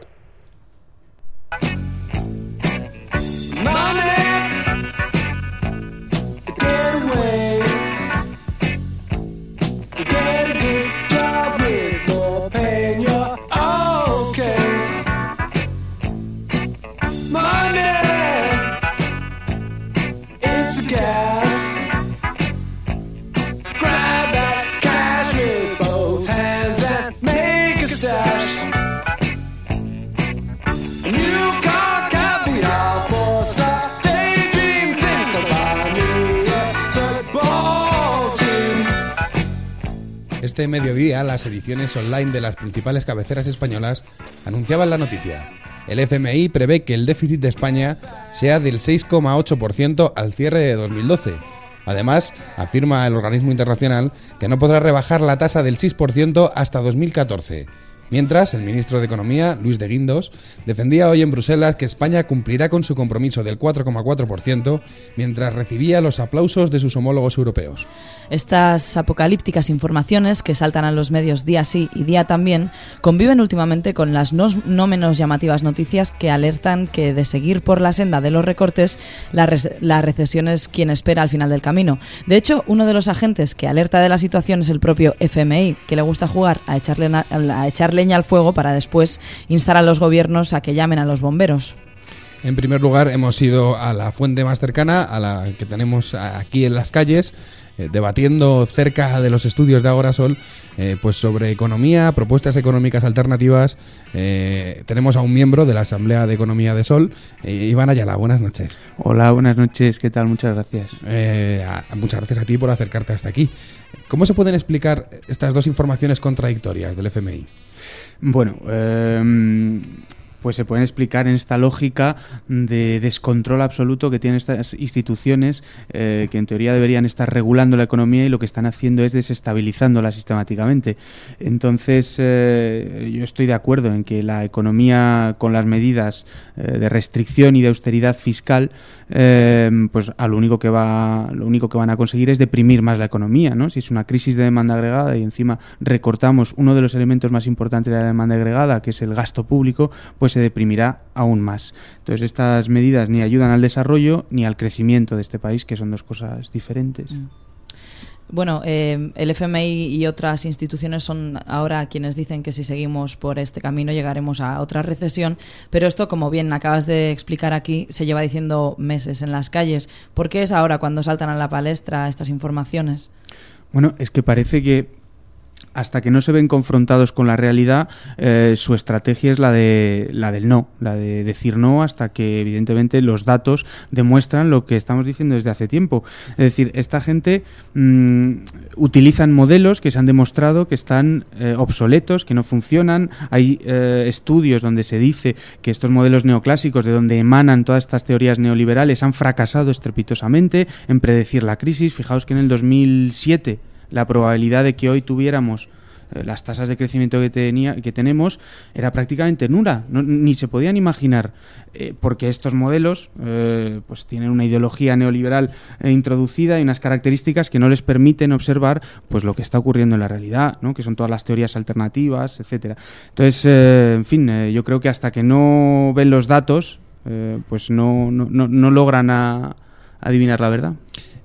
Speaker 1: Este mediodía, las ediciones online de las principales cabeceras españolas anunciaban la noticia. El FMI prevé que el déficit de España sea del 6,8% al cierre de 2012. Además, afirma el organismo internacional que no podrá rebajar la tasa del 6% hasta 2014 Mientras, el ministro de Economía, Luis de Guindos, defendía hoy en Bruselas que España cumplirá con su compromiso del 4,4% mientras recibía los aplausos de sus homólogos europeos.
Speaker 3: Estas apocalípticas informaciones que saltan a los medios día sí y día también conviven últimamente con las no, menos llamativas noticias que alertan que de seguir por la senda de los recortes, la, la recesión es quien espera al final del camino. De hecho, uno de los agentes que alerta de la situación es el propio FMI, que le gusta jugar a echarle, a echarle leña al fuego para después instar a los gobiernos a que llamen a los bomberos.
Speaker 1: En primer lugar, hemos ido a la fuente más cercana, a la que tenemos aquí en las calles, eh, debatiendo cerca de los estudios de Agorasol, eh, pues sobre economía, propuestas económicas alternativas. Eh, tenemos a un miembro de la Asamblea de Economía de Sol, Iván Ayala. Buenas noches.
Speaker 8: Hola, buenas noches. ¿Qué tal? Muchas gracias.
Speaker 1: muchas gracias a ti por acercarte hasta aquí. ¿Cómo se pueden explicar estas dos informaciones contradictorias del FMI?
Speaker 8: Bueno, pues se pueden explicar en esta lógica de descontrol absoluto que tienen estas instituciones eh, que en teoría deberían estar regulando la economía y lo que están haciendo es desestabilizándola sistemáticamente. Entonces, eh, yo estoy de acuerdo en que la economía con las medidas eh, de restricción y de austeridad fiscal, pues a lo único que va, lo único que van a conseguir es deprimir más la economía, ¿no? Si es una crisis de demanda agregada y encima recortamos uno de los elementos más importantes de la demanda agregada, que es el gasto público, pues se deprimirá aún más. Entonces estas medidas ni ayudan al desarrollo ni al crecimiento de este país, que son dos cosas diferentes. Mm.
Speaker 3: Bueno, eh, el FMI y otras instituciones son ahora quienes dicen que si seguimos por este camino llegaremos a otra recesión, pero esto, como bien acabas de explicar aquí, se lleva diciendo meses en las calles. ¿Por qué es ahora cuando saltan a la palestra estas informaciones?
Speaker 8: Bueno, es que parece que hasta que no se ven confrontados con la realidad, eh, su estrategia es la de la del no, la de decir no hasta que evidentemente los datos demuestran lo que estamos diciendo desde hace tiempo. Es decir, esta gente mm, utilizan modelos que se han demostrado que están eh, obsoletos, que no funcionan. Hay eh, estudios donde se dice que estos modelos neoclásicos, de donde emanan todas estas teorías neoliberales, han fracasado estrepitosamente en predecir la crisis. Fijaos que en el 2007 la probabilidad de que hoy tuviéramos eh, las tasas de crecimiento que, tenía, que tenemos era prácticamente nula, ni se podían imaginar, eh, porque estos modelos eh, pues tienen una ideología neoliberal introducida y unas características que no les permiten observar pues lo que está ocurriendo en la realidad, ¿no? que son todas las teorías alternativas, etcétera. Entonces, en fin, yo creo que hasta que no ven los datos, pues no, no, no, logran adivinar la verdad.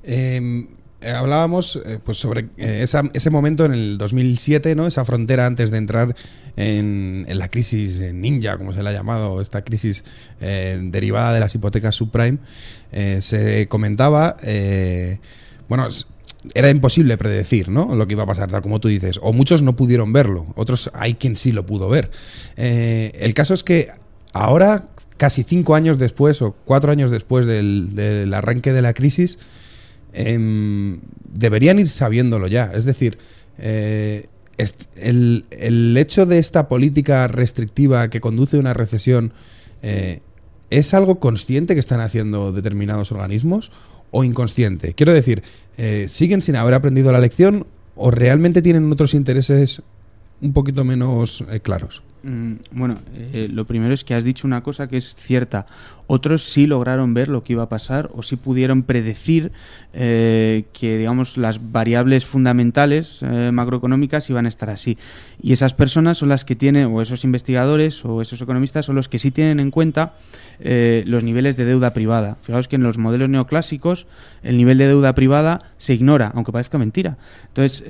Speaker 1: Em, eh, hablábamos eh, pues sobre eh, ese momento en el 2007, ¿no? Esa frontera antes de entrar en, la crisis ninja, como se le ha llamado, esta crisis derivada de las hipotecas subprime, se comentaba, bueno, era imposible predecir, ¿no? Lo que iba a pasar, tal como tú dices. O muchos no pudieron verlo, otros hay quien sí lo pudo ver. el caso es que ahora, casi cinco años después o cuatro años después del arranque de la crisis, Em, deberían ir sabiéndolo ya. Es decir, eh, el, hecho de esta política restrictiva que conduce a una recesión eh, es algo consciente que están haciendo determinados organismos o inconsciente. Quiero decir, eh, ¿siguen sin haber aprendido la lección o realmente tienen otros intereses un poquito menos claros?
Speaker 8: Mm, bueno, eh, lo primero es que has dicho una cosa que es cierta. Otros sí lograron ver lo que iba a pasar o sí pudieron predecir eh, que, digamos, las variables fundamentales eh, macroeconómicas iban a estar así. Y esas personas son las que tienen, o esos investigadores o esos economistas son los que sí tienen en cuenta los niveles de deuda privada. Fijaos que en los modelos neoclásicos el nivel de deuda privada se ignora, aunque parezca mentira. Entonces,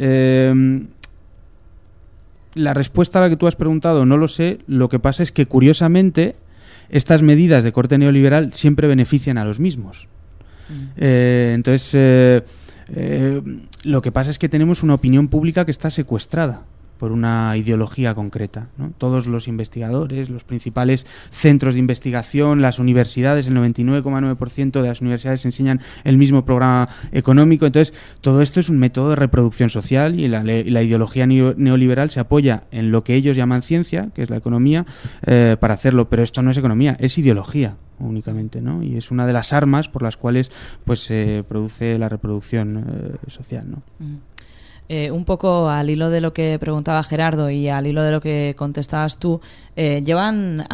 Speaker 8: la respuesta a la que tú has preguntado no lo sé. Lo que pasa es que, curiosamente, estas medidas de corte neoliberal siempre benefician a los mismos. Mm. Eh, entonces, eh, eh, lo que pasa es que tenemos una opinión pública que está secuestrada por una ideología concreta. Todos los investigadores, los principales centros de investigación, las universidades, el 99,9% de las universidades enseñan el mismo programa económico. Entonces, todo esto es un método de reproducción social y la, ideología neoliberal se apoya en lo que ellos llaman ciencia, que es la economía, eh, para hacerlo. Pero esto no es economía, es ideología únicamente, ¿no? Y es una de las armas por las cuales pues se produce la reproducción eh, social, ¿no?
Speaker 3: Eh, un poco al hilo de lo que preguntaba Gerardo y al hilo de lo que contestabas tú, eh, llevan...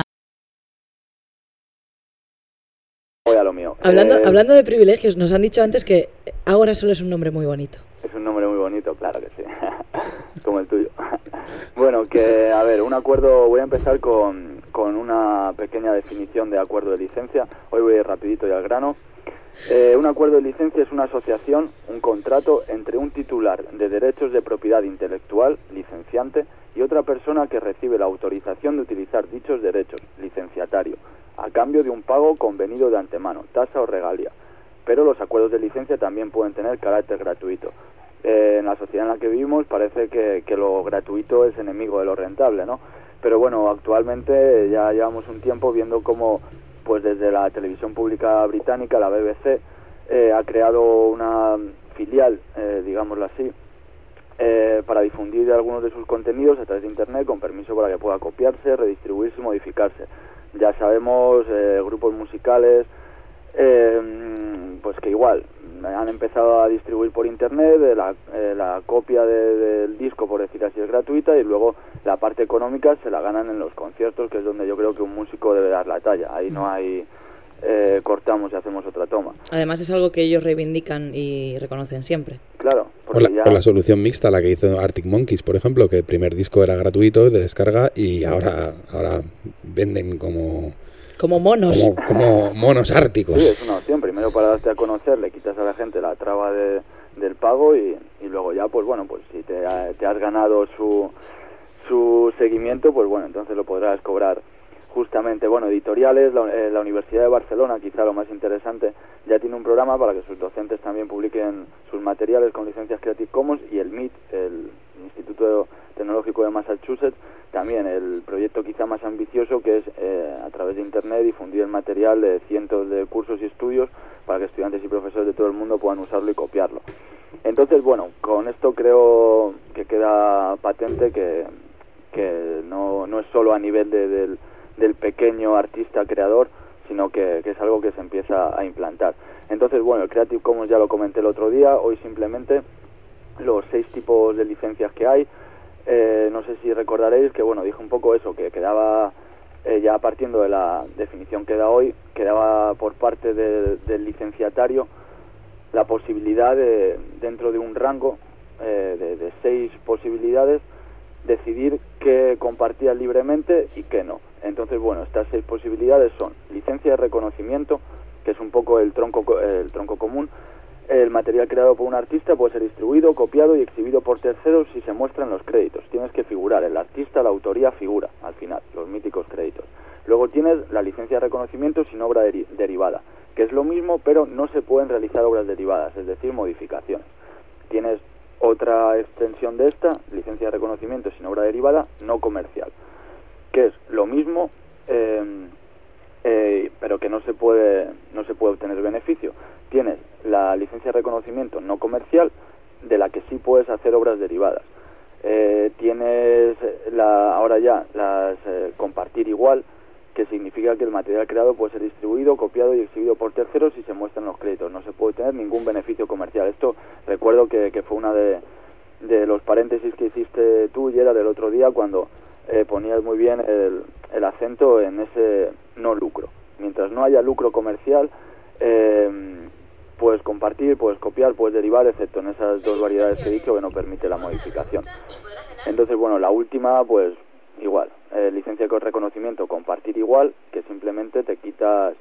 Speaker 9: Voy a lo mío.
Speaker 3: Hablando, eh, hablando de privilegios, nos han dicho antes que ahora solo es un nombre muy bonito.
Speaker 9: Es un nombre muy bonito, claro que sí, como el tuyo. bueno, que a ver, un acuerdo, voy a empezar con, con una pequeña definición de acuerdo de licencia, hoy voy rapidito y al grano. Eh, un acuerdo de licencia es una asociación, un contrato entre un titular de derechos de propiedad intelectual, licenciante, y otra persona que recibe la autorización de utilizar dichos derechos, licenciatario, a cambio de un pago convenido de antemano, tasa o regalia. Pero los acuerdos de licencia también pueden tener carácter gratuito. Eh, en la sociedad en la que vivimos parece que, que lo gratuito es enemigo de lo rentable, ¿no? Pero bueno, actualmente ya llevamos un tiempo viendo cómo pues desde la televisión pública británica, la BBC, eh, ha creado una filial, eh, digámoslo así, eh, para difundir algunos de sus contenidos a través de Internet con permiso para que pueda copiarse, redistribuirse y modificarse. Ya sabemos eh, grupos musicales, eh, pues que igual han empezado a distribuir por Internet, eh, la, eh, la copia de- del disco, por decir así, es gratuita y luego la parte económica se la ganan en los conciertos, que es donde yo creo que un músico debe dar la talla. Ahí no hay eh, cortamos y hacemos otra toma.
Speaker 3: Además es algo que ellos reivindican y reconocen siempre.
Speaker 9: Claro,
Speaker 1: O la,
Speaker 9: ya...
Speaker 1: o la solución mixta, la que hizo Arctic Monkeys, por ejemplo, que el primer disco era gratuito de descarga y ahora, ahora venden como,
Speaker 3: Como monos.
Speaker 1: como, como monos árticos.
Speaker 9: Sí, es una opción. Primero para darte a conocer, le quitas a la gente la traba de, del pago y, y luego ya, pues bueno, pues si te, ha- te has ganado su, su seguimiento, pues bueno, entonces lo podrás cobrar justamente. Bueno, editoriales, la, eh, la Universidad de Barcelona, quizá lo más interesante, ya tiene un programa para que sus docentes también publiquen sus materiales con licencias Creative Commons y el MIT, el Instituto Tecnológico de Massachusetts, también el proyecto quizá más ambicioso que es eh, a través de Internet difundir el material de cientos de cursos y estudios para que estudiantes y profesores de todo el mundo puedan usarlo y copiarlo. Entonces, bueno, con esto creo que queda patente que, que no, no es solo a nivel de- del, del pequeño artista creador, sino que, que es algo que se empieza a implantar. Entonces, bueno, el Creative Commons ya lo comenté el otro día, hoy simplemente los seis tipos de licencias que hay. Eh, no sé si recordaréis que, bueno, dije un poco eso, que quedaba, eh, ya partiendo de la definición que da hoy, quedaba por parte de- del licenciatario la posibilidad de, dentro de un rango eh, de, de seis posibilidades, decidir qué compartía libremente y qué no. Entonces, bueno, estas seis posibilidades son licencia de reconocimiento, que es un poco el tronco, co- el tronco común, el material creado por un artista puede ser distribuido, copiado y exhibido por terceros si se muestran los créditos. Tienes que figurar, el artista, la autoría figura al final, los míticos créditos. Luego tienes la licencia de reconocimiento sin obra deri- derivada, que es lo mismo, pero no se pueden realizar obras derivadas, es decir, modificaciones. Tienes otra extensión de esta, licencia de reconocimiento sin obra derivada, no comercial, que es lo mismo, eh, eh, pero que no se puede no se puede obtener beneficio. Tienes la licencia de reconocimiento no comercial, de la que sí puedes hacer obras derivadas. Eh, tienes la, ahora ya las eh, compartir igual, que significa que el material creado puede ser distribuido, copiado y exhibido por terceros si se muestran los créditos. No se puede tener ningún beneficio comercial. Esto recuerdo que, que fue una de, de los paréntesis que hiciste tú, y era del otro día, cuando eh, ponías muy bien el, el acento en ese no lucro. Mientras no haya lucro comercial, eh, puedes compartir, puedes copiar, puedes derivar, excepto en esas dos variedades que he dicho que no permite la modificación. Entonces, bueno, la última, pues igual, eh, licencia con reconocimiento, compartir igual, que simplemente te quitas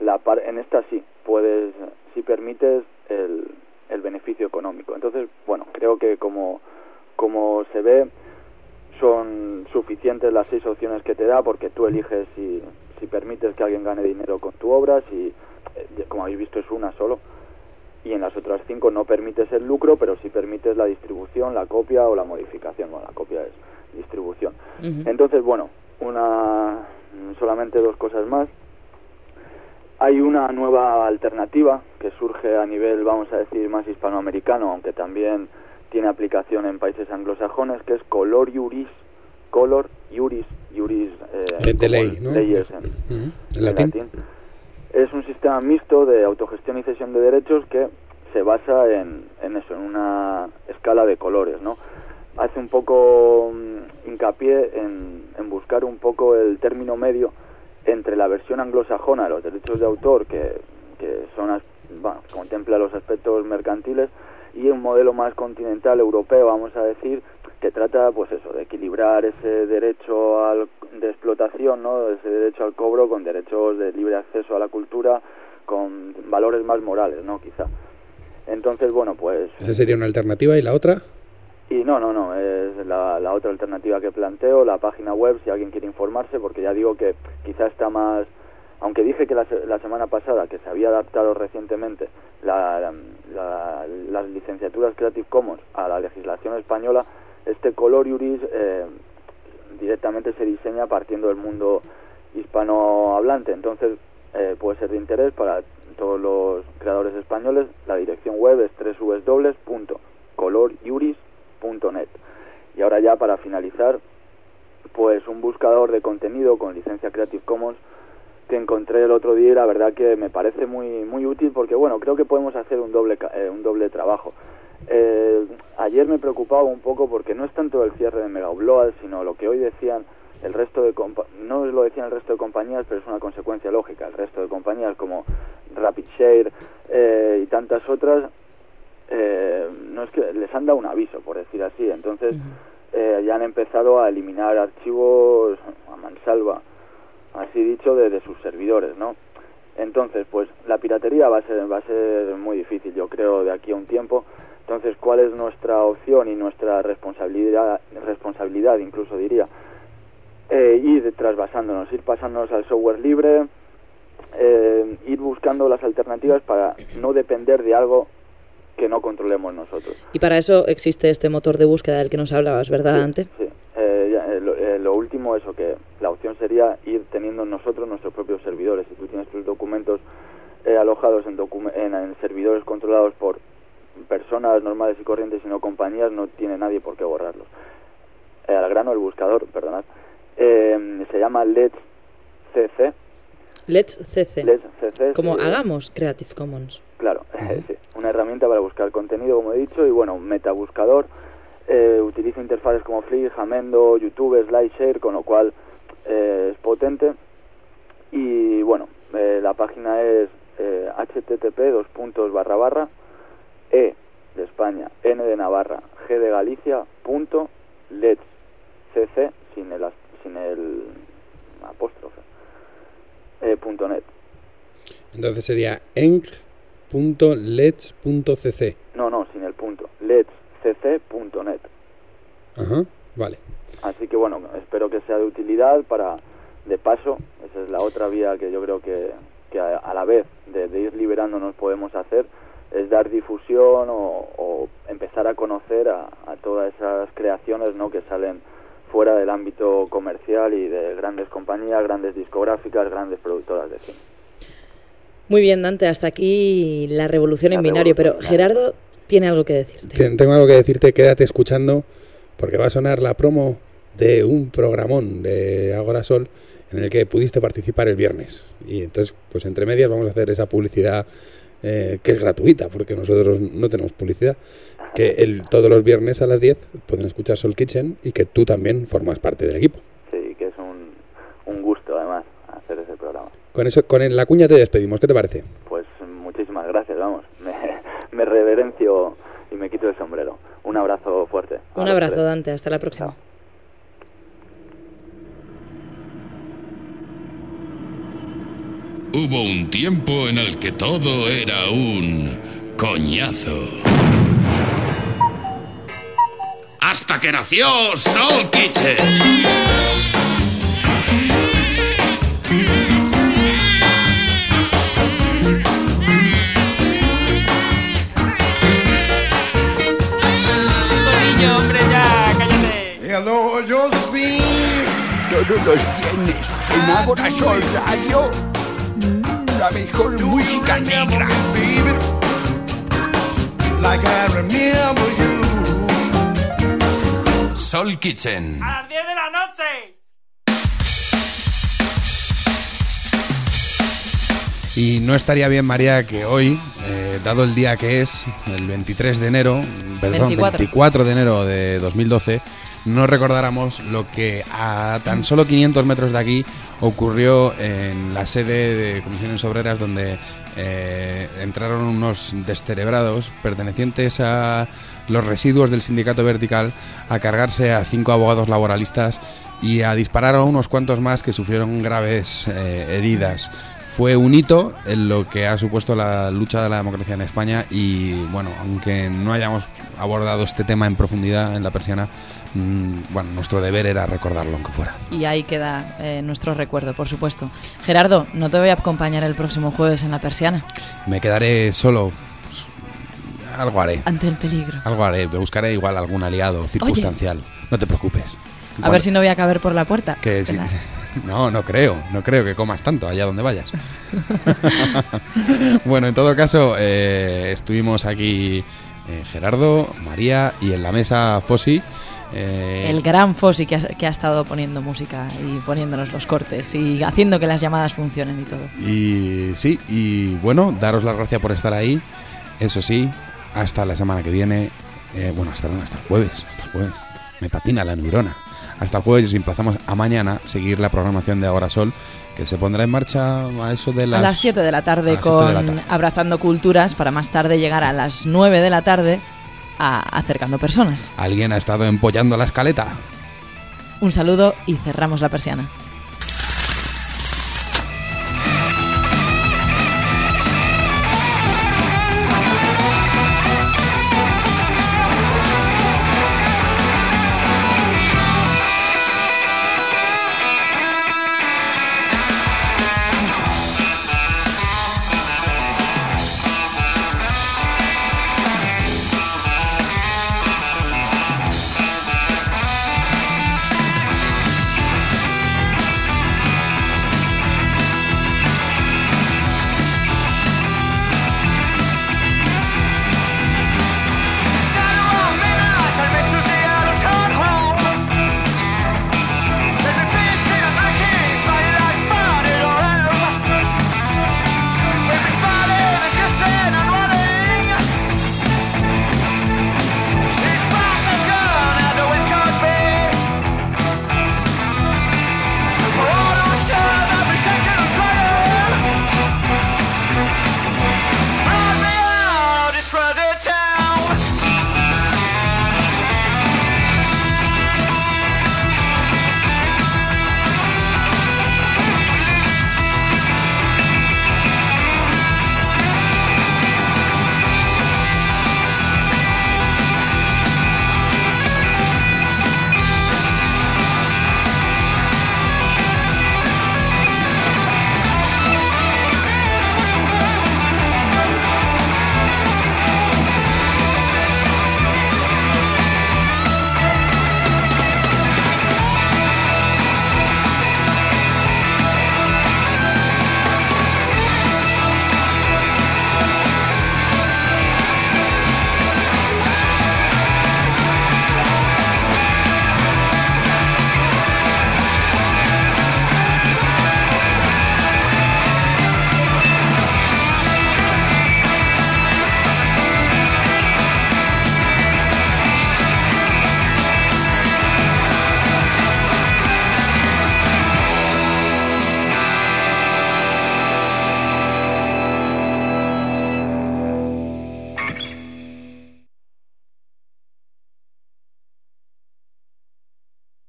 Speaker 9: la par en esta sí, puedes, si permites el, el beneficio económico. Entonces, bueno, creo que como, como se ve, son suficientes las seis opciones que te da porque tú eliges si, si permites que alguien gane dinero con tu obra, si, eh, como habéis visto, es una solo. Y en las otras cinco no permites el lucro, pero sí permites la distribución, la copia o la modificación. Bueno, la copia es distribución. Entonces, bueno, una solamente dos cosas más. Hay una nueva alternativa que surge a nivel, vamos a decir, más hispanoamericano, aunque también tiene aplicación en países anglosajones, que es Color Juris. Color Juris, Juris eh,
Speaker 1: de ley, ¿no?
Speaker 9: leyes en, ¿En
Speaker 1: latín?
Speaker 9: Es un sistema mixto de autogestión y cesión de derechos que se basa en, eso, en una escala de colores, ¿no? Hace un poco mm, hincapié en, buscar un poco el término medio entre la versión anglosajona de los derechos de autor, que, que son bueno, contempla los aspectos mercantiles, y un modelo más continental europeo, vamos a decir, que trata, pues eso, de equilibrar ese derecho al, de explotación, ¿no? Ese derecho al cobro con derechos de libre acceso a la cultura, con valores más morales, ¿no? Quizá. Entonces, bueno, pues...
Speaker 1: Esa sería una alternativa y la otra.
Speaker 9: Y no, no, no, es la, la otra alternativa que planteo, la página web, si alguien quiere informarse, porque ya digo que quizá está más... Aunque dije que la, la semana pasada que se había adaptado recientemente la- la- las licenciaturas Creative Commons a la legislación española, este Color Juris eh, directamente se diseña partiendo del mundo hispanohablante. Entonces, eh, puede ser de interés para todos los creadores españoles. La dirección web es www.colorjuris.net. Y ahora ya para finalizar, pues un buscador de contenido con licencia Creative Commons que encontré el otro día y la verdad que me parece muy muy útil porque bueno creo que podemos hacer un doble eh, un doble trabajo Eh, ayer me preocupaba un poco porque no es tanto el cierre de Mega Upload sino lo que hoy decían el resto de compa- no lo decían el resto de compañías pero es una consecuencia lógica el resto de compañías como RapidShare eh, y tantas otras eh, no es que les han dado un aviso por decir así entonces eh, ya han empezado a eliminar archivos a mansalva así dicho, de, de sus servidores, ¿no? Entonces, pues la piratería va a ser va a ser muy difícil, yo creo, de aquí a un tiempo. Entonces, ¿cuál es nuestra opción y nuestra responsabilidad, responsabilidad incluso diría? Eh, ir trasvasándonos, ir pasándonos al software libre, eh, ir buscando las alternativas para no depender de algo que no controlemos nosotros.
Speaker 3: Y para eso existe este motor de búsqueda del que nos hablabas, ¿verdad, Ante?
Speaker 9: Sí, eh, eh, lo, eh, lo último, eso, que la opción sería ir teniendo nosotros nuestros propios servidores. Si tú tienes tus documentos eh, alojados en, docu- en, en servidores controlados por personas normales y corrientes y no compañías, no tiene nadie por qué borrarlos. Eh, al grano, el buscador, perdonad, eh, se llama Let's CC.
Speaker 3: Let's CC.
Speaker 9: Let's CC
Speaker 3: Como
Speaker 9: sí,
Speaker 3: hagamos Creative Commons.
Speaker 9: Claro, sí, una herramienta para buscar contenido, como he dicho, y bueno, un metabuscador. Eh, utiliza interfaces como Flickr, Jamendo, YouTube, SlideShare, con lo cual eh, es potente. Y bueno, eh, la página es http dos puntos barra barra e de España, n de Navarra, g de Galicia, punto, let's, cc, sin el, sin el apóstrofe, eh, punto net.
Speaker 1: Entonces sería eng.lets.cc.
Speaker 9: No, no, sin el punto. letscc.net.
Speaker 1: Ajá, vale.
Speaker 9: Así que bueno, espero que sea de utilidad para, de paso, esa es la otra vía que yo creo que, que a, a la vez de, de ir liberándonos podemos hacer, es dar difusión o, o empezar a conocer a, a todas esas creaciones ¿no? que salen fuera del ámbito comercial y de grandes compañías, grandes discográficas, grandes productoras de cine.
Speaker 3: Muy bien, Dante, hasta aquí la revolución
Speaker 9: La
Speaker 3: en binario, pero
Speaker 9: revolución
Speaker 3: Gerardo tiene algo que decirte.
Speaker 1: Ten- Tengo algo que decirte, quédate escuchando porque va a sonar la promo de un programón de Agora Sol en el que pudiste participar el viernes. Y entonces, pues entre medias vamos a hacer esa publicidad eh, que es gratuita porque nosotros no tenemos publicidad. Que el, todos los viernes a las 10 pueden escuchar Soul Kitchen y que tú también formas parte del equipo.
Speaker 9: Sí, que es un, un gusto además hacer ese programa.
Speaker 1: Con eso, con la cuña te despedimos. ¿Qué te parece?
Speaker 9: Pues muchísimas gracias, vamos. Me, me reverencio y me quito el sombrero. Un abrazo fuerte.
Speaker 3: Un abrazo,
Speaker 9: tres.
Speaker 3: Dante, hasta la próxima.
Speaker 10: Hubo un tiempo en el que todo era un coñazo. Hasta que nació Soul Kitchen.
Speaker 11: Niño, hombre, ya, cállate.
Speaker 6: Hello, Josephine.
Speaker 12: Todos los viernes en Ágora Sol Radio, la mejor música negra.
Speaker 6: Baby, like I remember you.
Speaker 10: Soul Kitchen.
Speaker 11: A las 10 de la noche.
Speaker 1: Y no estaría bien, María, que hoy, eh, dado el día que es, el 23 de enero, perdón,
Speaker 3: 24.
Speaker 1: 24 de enero de 2012, no recordáramos lo que a tan solo 500 metros de aquí ocurrió en la sede de Comisiones Obreras, donde eh, entraron unos descerebrados pertenecientes a los residuos del sindicato vertical a cargarse a cinco abogados laboralistas y a disparar a unos cuantos más que sufrieron graves eh, heridas. Fue un hito en lo que ha supuesto la lucha de la democracia en España y bueno, aunque no hayamos abordado este tema en profundidad en la persiana, mm, bueno, nuestro deber era recordarlo aunque fuera.
Speaker 3: Y ahí queda eh, nuestro recuerdo, por supuesto. Gerardo, no te voy a acompañar el próximo jueves en la persiana.
Speaker 1: Me quedaré solo. pues, algo haré.
Speaker 3: Ante el peligro.
Speaker 1: Algo haré. Me buscaré igual algún aliado circunstancial. No te preocupes.
Speaker 3: A ver si no voy a caber por la puerta.
Speaker 1: Que sí- No, no creo, no creo que comas tanto allá donde vayas. bueno, en todo caso, eh, estuvimos aquí eh, Gerardo, María y en la mesa Fossi. eh,
Speaker 3: El gran Fossi que ha, que ha estado poniendo música y poniéndonos los cortes y haciendo que las llamadas funcionen y todo.
Speaker 1: Y sí, y bueno, daros las gracias por estar ahí. Eso sí, hasta la semana que viene. eh, bueno, hasta, hasta el jueves. Hasta el jueves. Me patina la neurona. Hasta el jueves y os emplazamos a mañana seguir la programación de Ahora Sol, que se pondrá en marcha a eso de las...
Speaker 3: A las 7 de la tarde
Speaker 1: a la
Speaker 3: con
Speaker 1: tarde.
Speaker 3: Abrazando Culturas para más tarde llegar a las 9 de la tarde a Acercando Personas.
Speaker 1: Alguien ha estado empollando la escaleta.
Speaker 3: Un saludo y cerramos la persiana.